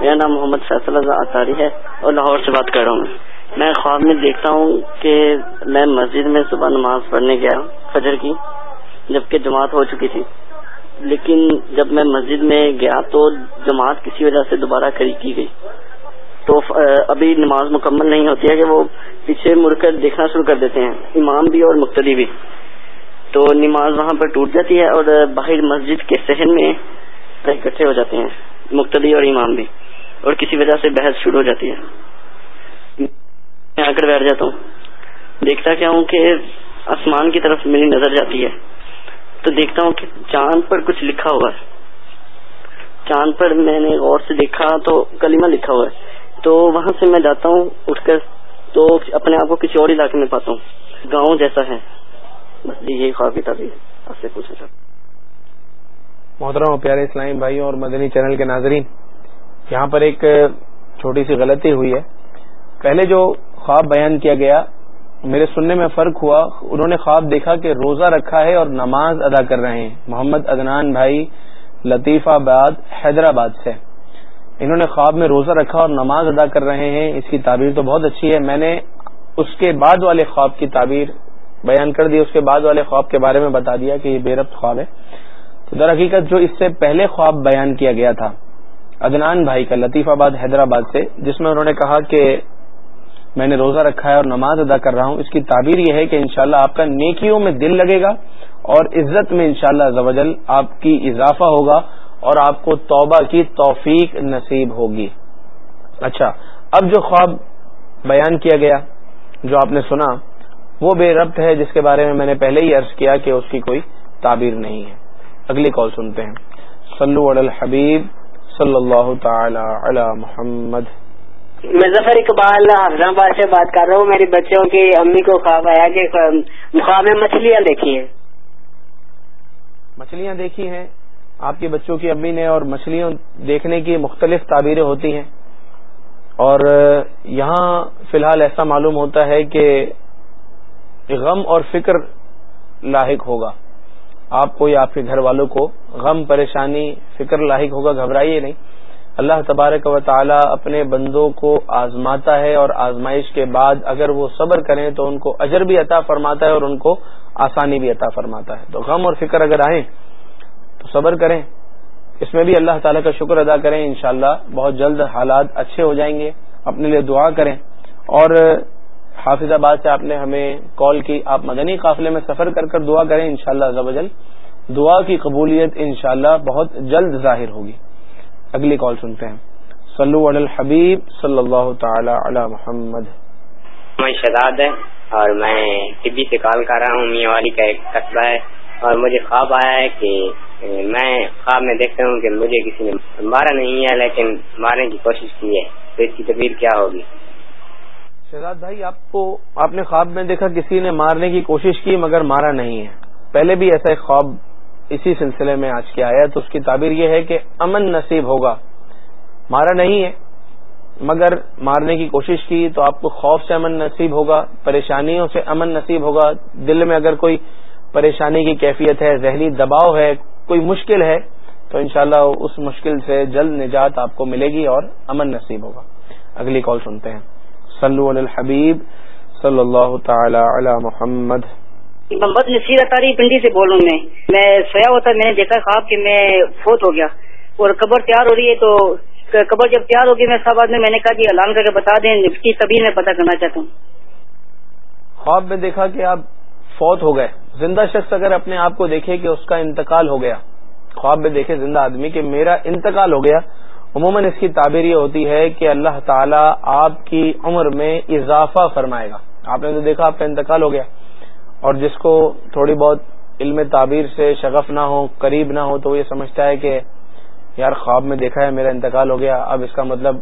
میرا نام محمد فیصل اطاری ہے اور لاہور سے بات کر رہا ہوں۔ میں خواب میں دیکھتا ہوں کہ میں مسجد میں صبح نماز پڑھنے گیا فجر کی۔ جبکہ جماعت ہو چکی تھی۔ لیکن جب میں مسجد میں گیا تو جماعت کسی وجہ سے دوبارہ کھڑی کی گئی۔ تو ابھی نماز مکمل نہیں ہوتی ہے کہ وہ پیچھے مڑ کر دیکھنا شروع کر دیتے ہیں۔ امام بھی اور مقتدی بھی۔ تو نماز وہاں پر ٹوٹ جاتی ہے اور باہر مسجد کے صحن میں اکٹھے ہو جاتے ہیں۔ مقتدی اور امام بھی۔ اور کسی وجہ سے بحث شروع ہو جاتی ہے۔ میں آ کر بیٹھ جاتا ہوں۔ دیکھتا کیا ہوں کہ آسمان کی طرف میری نظر جاتی ہے۔ تو دیکھتا ہوں کہ چاند پر کچھ لکھا ہوا ہے۔ چاند پر میں نے غور سے دیکھا تو کلمہ لکھا ہوا ہے۔ تو وہاں سے میں جاتا ہوں، اٹھ کر تو اپنے آپ کو کسی اور علاقے میں پاتا ہوں۔ گاؤں جیسا ہے۔ بس جی، یہی خواب کی تعبیر آپ سے پوچھنا چاہتا محترم پیارے اسلامی بھائی اور مدنی چینل کے ناظرین، یہاں پر ایک چھوٹی سی غلطی ہوئی ہے۔ پہلے جو خواب بیان کیا گیا میرے سننے میں فرق ہوا، انہوں نے خواب دیکھا کہ روزہ رکھا ہے اور نماز ادا کر رہے ہیں۔ محمد ادنان بھائی لطیف آباد، حیدرآباد سے۔ انہوں نے خواب میں روزہ رکھا اور نماز ادا کر رہے ہیں۔ اس کی تعبیر تو بہت اچھی ہے۔ میں نے اس کے بعد والے خواب کی تعبیر بیان کر دی، اس کے بعد والے خواب کے بارے میں بتا دیا کہ یہ بے ربط خواب ہے۔ تو در حقیقت جو اس سے پہلے خواب بیان کیا گیا تھا ادنان بھائی کا لطیف آباد، حیدرآباد سے، جس میں انہوں نے کہا کہ میں نے روزہ رکھا ہے اور نماز ادا کر رہا ہوں، اس کی تعبیر یہ ہے کہ انشاءاللہ شاء آپ کا نیکیوں میں دل لگے گا اور عزت میں انشاءاللہ شاء اللہ آپ کی اضافہ ہوگا اور آپ کو توبہ کی توفیق نصیب ہوگی۔ اچھا اب جو خواب بیان کیا گیا، جو آپ نے سنا، وہ بے ربط ہے، جس کے بارے میں میں نے پہلے ہی عرض کیا کہ اس کی کوئی تعبیر نہیں ہے۔ اگلی کال سنتے ہیں۔ صلو علی الحبیب صلی اللہ تعالی علی محمد۔ مظفر اقبال حفظ آباد سے بات کر رہا ہوں میری بچوں کی امی کو خواب آیا کہ خواب میں مچھلیاں دیکھی ہیں۔ مچھلیاں دیکھی ہیں؟ آپ کے بچوں کی امی نے اور مچھلیوں دیکھنے کی مختلف تعبیریں ہوتی ہیں۔ اور یہاں فی الحال ایسا معلوم ہوتا ہے کہ غم اور فکر لاحق ہوگا۔ آپ کو یا آپ کے گھر والوں کو غم، پریشانی، فکر لاحق ہوگا، گھبرائیے نہیں۔ اللہ تبارک و تعالی اپنے بندوں کو آزماتا ہے اور آزمائش کے بعد اگر وہ صبر کریں تو ان کو اجر بھی عطا فرماتا ہے اور ان کو آسانی بھی عطا فرماتا ہے۔ تو غم اور فکر اگر آئیں تو صبر کریں۔ اس میں بھی اللہ تعالی کا شکر ادا کریں۔ انشاءاللہ بہت جلد حالات اچھے ہو جائیں گے۔ اپنے لیے دعا کریں۔ اور حافظ آباد سے آپ نے ہمیں کال کی۔ آپ مدنی قافلے میں سفر کر کر دعا کریں۔ انشاءاللہ شاء اللہ دعا کی قبولیت انشاءاللہ بہت جلد ظاہر ہوگی۔ اگلی کال سنتے ہیں۔ صلو علی الحبیب صلی اللہ تعالی علی محمد۔ میں شداد ہے اور میں طبی سے کال کر رہا ہوں میاں والی کا ایک قصبہ ہے۔ اور مجھے خواب آیا ہے کہ میں خواب میں دیکھتا ہوں کہ مجھے کسی نے مارا نہیں ہے لیکن مارنے کی کوشش کی ہے۔ تو اس کی طبیعت کیا ہوگی؟ شہزاد بھائی آپ کو آپ نے خواب میں دیکھا کسی نے مارنے کی کوشش کی مگر مارا نہیں ہے۔ پہلے بھی ایسا ایک خواب اسی سلسلے میں آج کیا آیا تو اس کی تعبیر یہ ہے کہ امن نصیب ہوگا۔ مارا نہیں ہے، مگر مارنے کی کوشش کی تو آپ کو خوف سے امن نصیب ہوگا، پریشانیوں سے امن نصیب ہوگا۔ دل میں اگر کوئی پریشانی کی کیفیت ہے، ذہنی دباؤ ہے، کوئی مشکل ہے، تو انشاءاللہ اس مشکل سے جلد نجات آپ کو ملے گی اور امن نصیب ہوگا۔ اگلی کال سنتے ہیں۔ صلو علی الحبیب، صلی اللہ تعالی علی محمد۔ محمد نصیر اطاری پنڈی سے بول رہا ہوں میں۔ میں سویا ہوتا میں نے دیکھا خواب کہ میں فوت ہو گیا۔ اور قبر تیار ہو رہی ہے تو قبر جب تیار ہوگی، میں سب میں نے کہا کہ اعلان کر کے بتا دیں، اس کی تبھی میں پتہ کرنا چاہتا ہوں۔ خواب میں دیکھا کہ آپ فوت ہو گئے۔ زندہ شخص اگر اپنے آپ کو دیکھے کہ اس کا انتقال ہو گیا، خواب میں دیکھے زندہ آدمی کہ میرا انتقال ہو گیا، عموماً اس کی تعبیر یہ ہوتی ہے کہ اللہ تعالیٰ آپ کی عمر میں اضافہ فرمائے گا۔ آپ نے تو دیکھا آپ کا انتقال ہو گیا۔ اور جس کو تھوڑی بہت علم تعبیر سے شغف نہ ہو، قریب نہ ہو، تو وہ یہ سمجھتا ہے کہ یار خواب میں دیکھا ہے، میرا انتقال ہو گیا، اب اس کا مطلب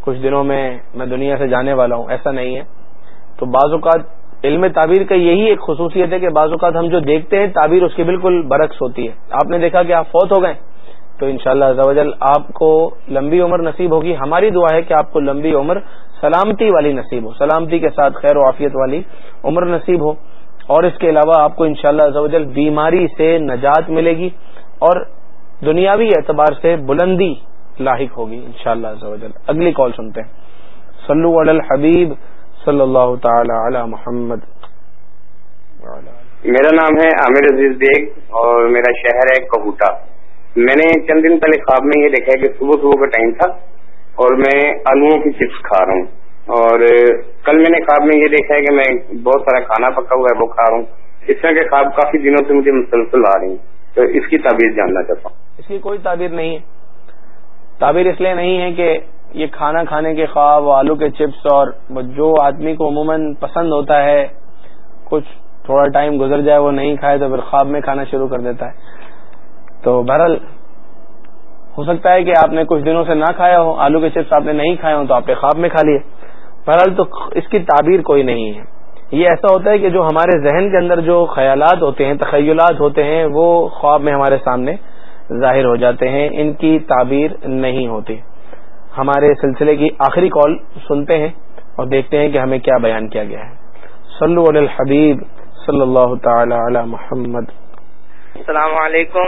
کچھ دنوں میں میں دنیا سے جانے والا ہوں، ایسا نہیں ہے۔ تو بعض اوقات علم تعبیر کا یہی ایک خصوصیت ہے کہ بعض اوقات ہم جو دیکھتے ہیں، تعبیر اس کی بالکل برعکس ہوتی ہے۔ آپ نے دیکھا کہ آپ فوت ہو گئے، تو انشاءاللہ شاء اللہ آپ کو لمبی عمر نصیب ہوگی۔ ہماری دعا ہے کہ آپ کو لمبی عمر سلامتی والی نصیب ہو، سلامتی کے ساتھ خیر و عافیت والی عمر نصیب ہو۔ اور اس کے علاوہ آپ کو انشاءاللہ شاء اللہ بیماری سے نجات ملے گی اور دنیاوی اعتبار سے بلندی لاحق ہوگی انشاءاللہ شاء اللہ اگلی کال سنتے ہیں۔ صلو علی الحبیب صلی اللہ تعالی علی محمد۔ میرا نام ہے عامر عزیز بیگ اور میرا شہر ہے کبوٹا میں نے چند دن پہلے خواب میں یہ دیکھا ہے کہ صبح صبح کا ٹائم تھا اور میں آلوؤں کی چپس کھا رہا ہوں۔ اور کل میں نے خواب میں یہ دیکھا ہے کہ میں بہت سارا کھانا پکا ہوا ہے، وہ کھا رہا ہوں۔ اس طرح کے خواب کافی دنوں سے مجھے مسلسل آ رہی ہیں۔ تو اس کی تعبیر جاننا چاہتا ہوں۔ اس کی کوئی تعبیر نہیں۔ ہے تعبیر اس لیے نہیں ہے کہ یہ کھانا کھانے کے خواب، آلو کے چپس اور جو آدمی کو عموماً پسند ہوتا ہے، کچھ تھوڑا ٹائم گزر جائے، وہ نہیں کھائے تو پھر خواب میں کھانا شروع کر دیتا ہے۔ تو بہرحال، ہو سکتا ہے کہ آپ نے کچھ دنوں سے نہ کھایا ہو، آلو کے چپس آپ نے نہیں کھائے ہوں تو آپ نے خواب میں کھا لیے۔ بہرحال تو اس کی تعبیر کوئی نہیں ہے۔ یہ ایسا ہوتا ہے کہ جو ہمارے ذہن کے اندر جو خیالات ہوتے ہیں تخیلات ہوتے ہیں وہ خواب میں ہمارے سامنے ظاہر ہو جاتے ہیں۔ ان کی تعبیر نہیں ہوتی۔ ہمارے سلسلے کی آخری کال سنتے ہیں اور دیکھتے ہیں کہ ہمیں کیا بیان کیا گیا ہے۔ صلو علی الحبیب صلی اللہ تعالی علی محمد۔ السلام علیکم۔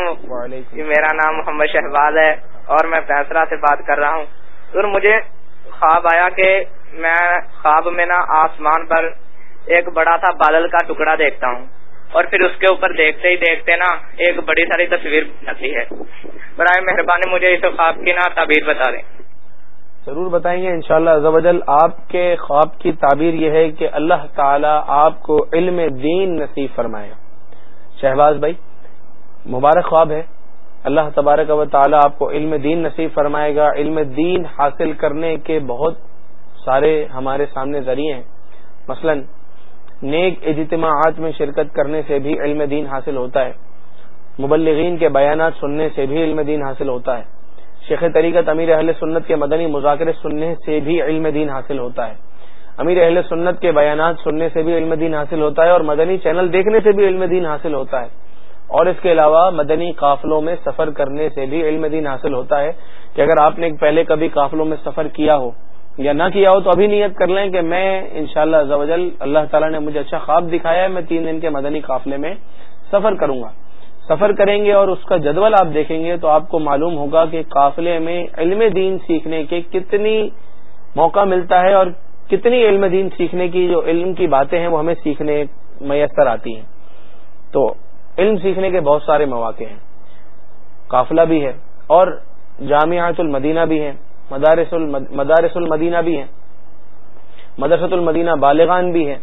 میرا نام محمد شہباز ہے اور میں فیصلہ سے بات کر رہا ہوں۔ سر مجھے خواب آیا کہ میں خواب میں نا آسمان پر ایک بڑا سا بادل کا ٹکڑا دیکھتا ہوں۔ اور پھر اس کے اوپر دیکھتے ہی دیکھتے نا ایک بڑی ساری تصویر بنتی ہے۔ برائے مہربانی مجھے اس خواب کی نا تعبیر بتا دیں۔ ضرور بتائیں گے انشاءاللہ شاء اللہ آپ کے خواب کی تعبیر یہ ہے کہ اللہ تعالی آپ کو علم دین نصیب فرمائے۔ گا شہباز بھائی، مبارک خواب ہے۔ اللہ تبارک و تعالی آپ کو علم دین نصیب فرمائے گا۔ علم دین حاصل کرنے کے بہت سارے ہمارے سامنے ذریعے ہیں۔ مثلا، نیک اجتماعات میں شرکت کرنے سے بھی علم دین حاصل ہوتا ہے۔ مبلغین کے بیانات سننے سے بھی علم دین حاصل ہوتا ہے۔ شیخ طریقت امیر اہل سنت کے مدنی مذاکرے سننے سے بھی علم دین حاصل ہوتا ہے۔ امیر اہل سنت کے بیانات سننے سے بھی علم دین حاصل ہوتا ہے اور مدنی چینل دیکھنے سے بھی علم دین حاصل ہوتا ہے۔ اور اس کے علاوہ مدنی قافلوں میں سفر کرنے سے بھی علم دین حاصل ہوتا ہے کہ اگر آپ نے پہلے کبھی قافلوں میں سفر کیا ہو یا نہ کیا ہو تو ابھی نیت کر لیں کہ میں انشاءاللہ شاء اللہ اللہ تعالیٰ نے مجھے اچھا خواب دکھایا ہے، میں تین دن کے مدنی قافلے میں سفر کروں گا۔ سفر کریں گے اور اس کا جدول آپ دیکھیں گے تو آپ کو معلوم ہوگا کہ قافلے میں علم دین سیکھنے کے کتنی موقع ملتا ہے اور کتنی علم دین سیکھنے کی جو علم کی باتیں ہیں وہ ہمیں سیکھنے میسر آتی ہیں۔ تو علم سیکھنے کے بہت سارے مواقع ہیں۔ قافلہ بھی ہے اور جامعات المدینہ بھی ہیں مدارس مدارس المدینہ بھی ہیں۔ مدرسۃ المدینہ بالغان بھی ہیں۔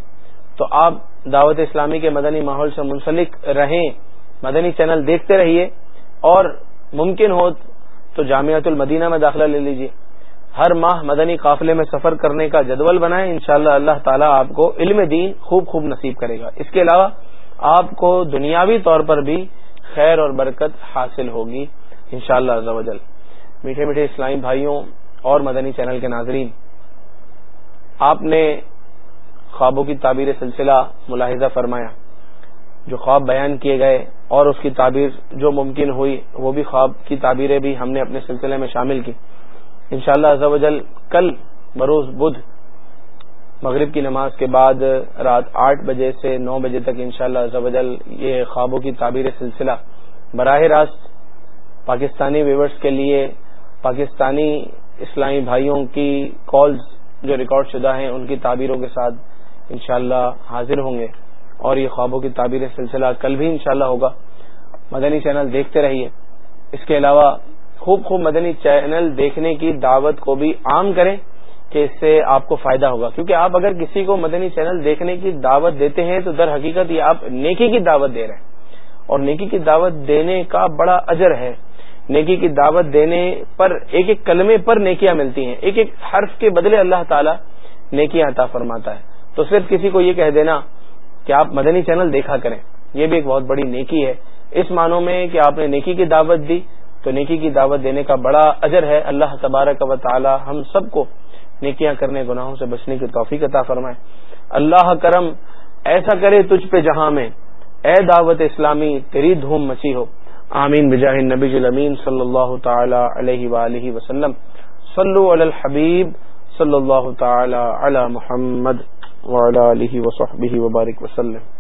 تو آپ دعوت اسلامی کے مدنی ماحول سے منسلک رہیں، مدنی چینل دیکھتے رہیے۔ اور ممکن ہو تو جامعت المدینہ میں داخلہ لے لیجیے ہر ماہ مدنی قافلے میں سفر کرنے کا جدول بنائیں، انشاءاللہ اللہ تعالیٰ آپ کو علم دین خوب خوب نصیب کرے گا۔ اس کے علاوہ آپ کو دنیاوی طور پر بھی خیر اور برکت حاصل ہوگی، انشاءاللہ شاء اللہ میٹھے میٹھے اسلامی بھائیوں اور مدنی چینل کے ناظرین، آپ نے خوابوں کی تعبیر سلسلہ ملاحظہ فرمایا، جو خواب بیان کیے گئے اور اس کی تعبیر جو ممکن ہوئی، وہ بھی خواب کی تعبیریں بھی ہم نے اپنے سلسلے میں شامل کی۔ انشاءاللہ شاء اللہ کل بروز بدھ، مغرب کی نماز کے بعد رات آٹھ بجے سے نو بجے تک انشاءاللہ شاء اللہ یہ خوابوں کی تعبیر سلسلہ براہ راست پاکستانی ویورز کے لیے پاکستانی اسلامی بھائیوں کی کالز جو ریکارڈ شدہ ہیں، ان کی تعبیروں کے ساتھ انشاءاللہ حاضر ہوں گے۔ اور یہ خوابوں کی تعبیر سلسلہ کل بھی انشاءاللہ ہوگا۔ مدنی چینل دیکھتے رہیے۔ اس کے علاوہ خوب خوب مدنی چینل دیکھنے کی دعوت کو بھی عام کریں کہ اس سے آپ کو فائدہ ہوگا۔ کیونکہ آپ اگر کسی کو مدنی چینل دیکھنے کی دعوت دیتے ہیں تو در حقیقت یہ آپ نیکی کی دعوت دے رہے ہیں۔ اور نیکی کی دعوت دینے کا بڑا اجر ہے۔ نیکی کی دعوت دینے پر، ایک ایک کلمے پر نیکیاں ملتی ہیں۔ ایک ایک حرف کے بدلے اللہ تعالیٰ نیکیاں عطا فرماتا ہے۔ تو صرف کسی کو یہ کہہ دینا کہ آپ مدنی چینل دیکھا کریں۔ یہ بھی ایک بہت بڑی نیکی ہے۔ اس معنوں میں کہ آپ نے نیکی کی دعوت دی تو نیکی کی دعوت دینے کا بڑا اجر ہے۔ اللہ تبارک و تعالی ہم سب کو نیکیاں کرنے، گناہوں سے بچنے کی توفیق عطا فرمائے۔ اللہ کرم، ایسا کرے تجھ پہ جہاں میں۔ اے دعوت اسلامی، تیری دھوم مچی ہو۔ آمین بجاہ النبی الامین صلی اللہ تعالی علیہ وآلہ وسلم. صلو علی الحبیب صلی اللہ تعالی علی محمد وعلی آلہ وصحبہ وبارک وسلم.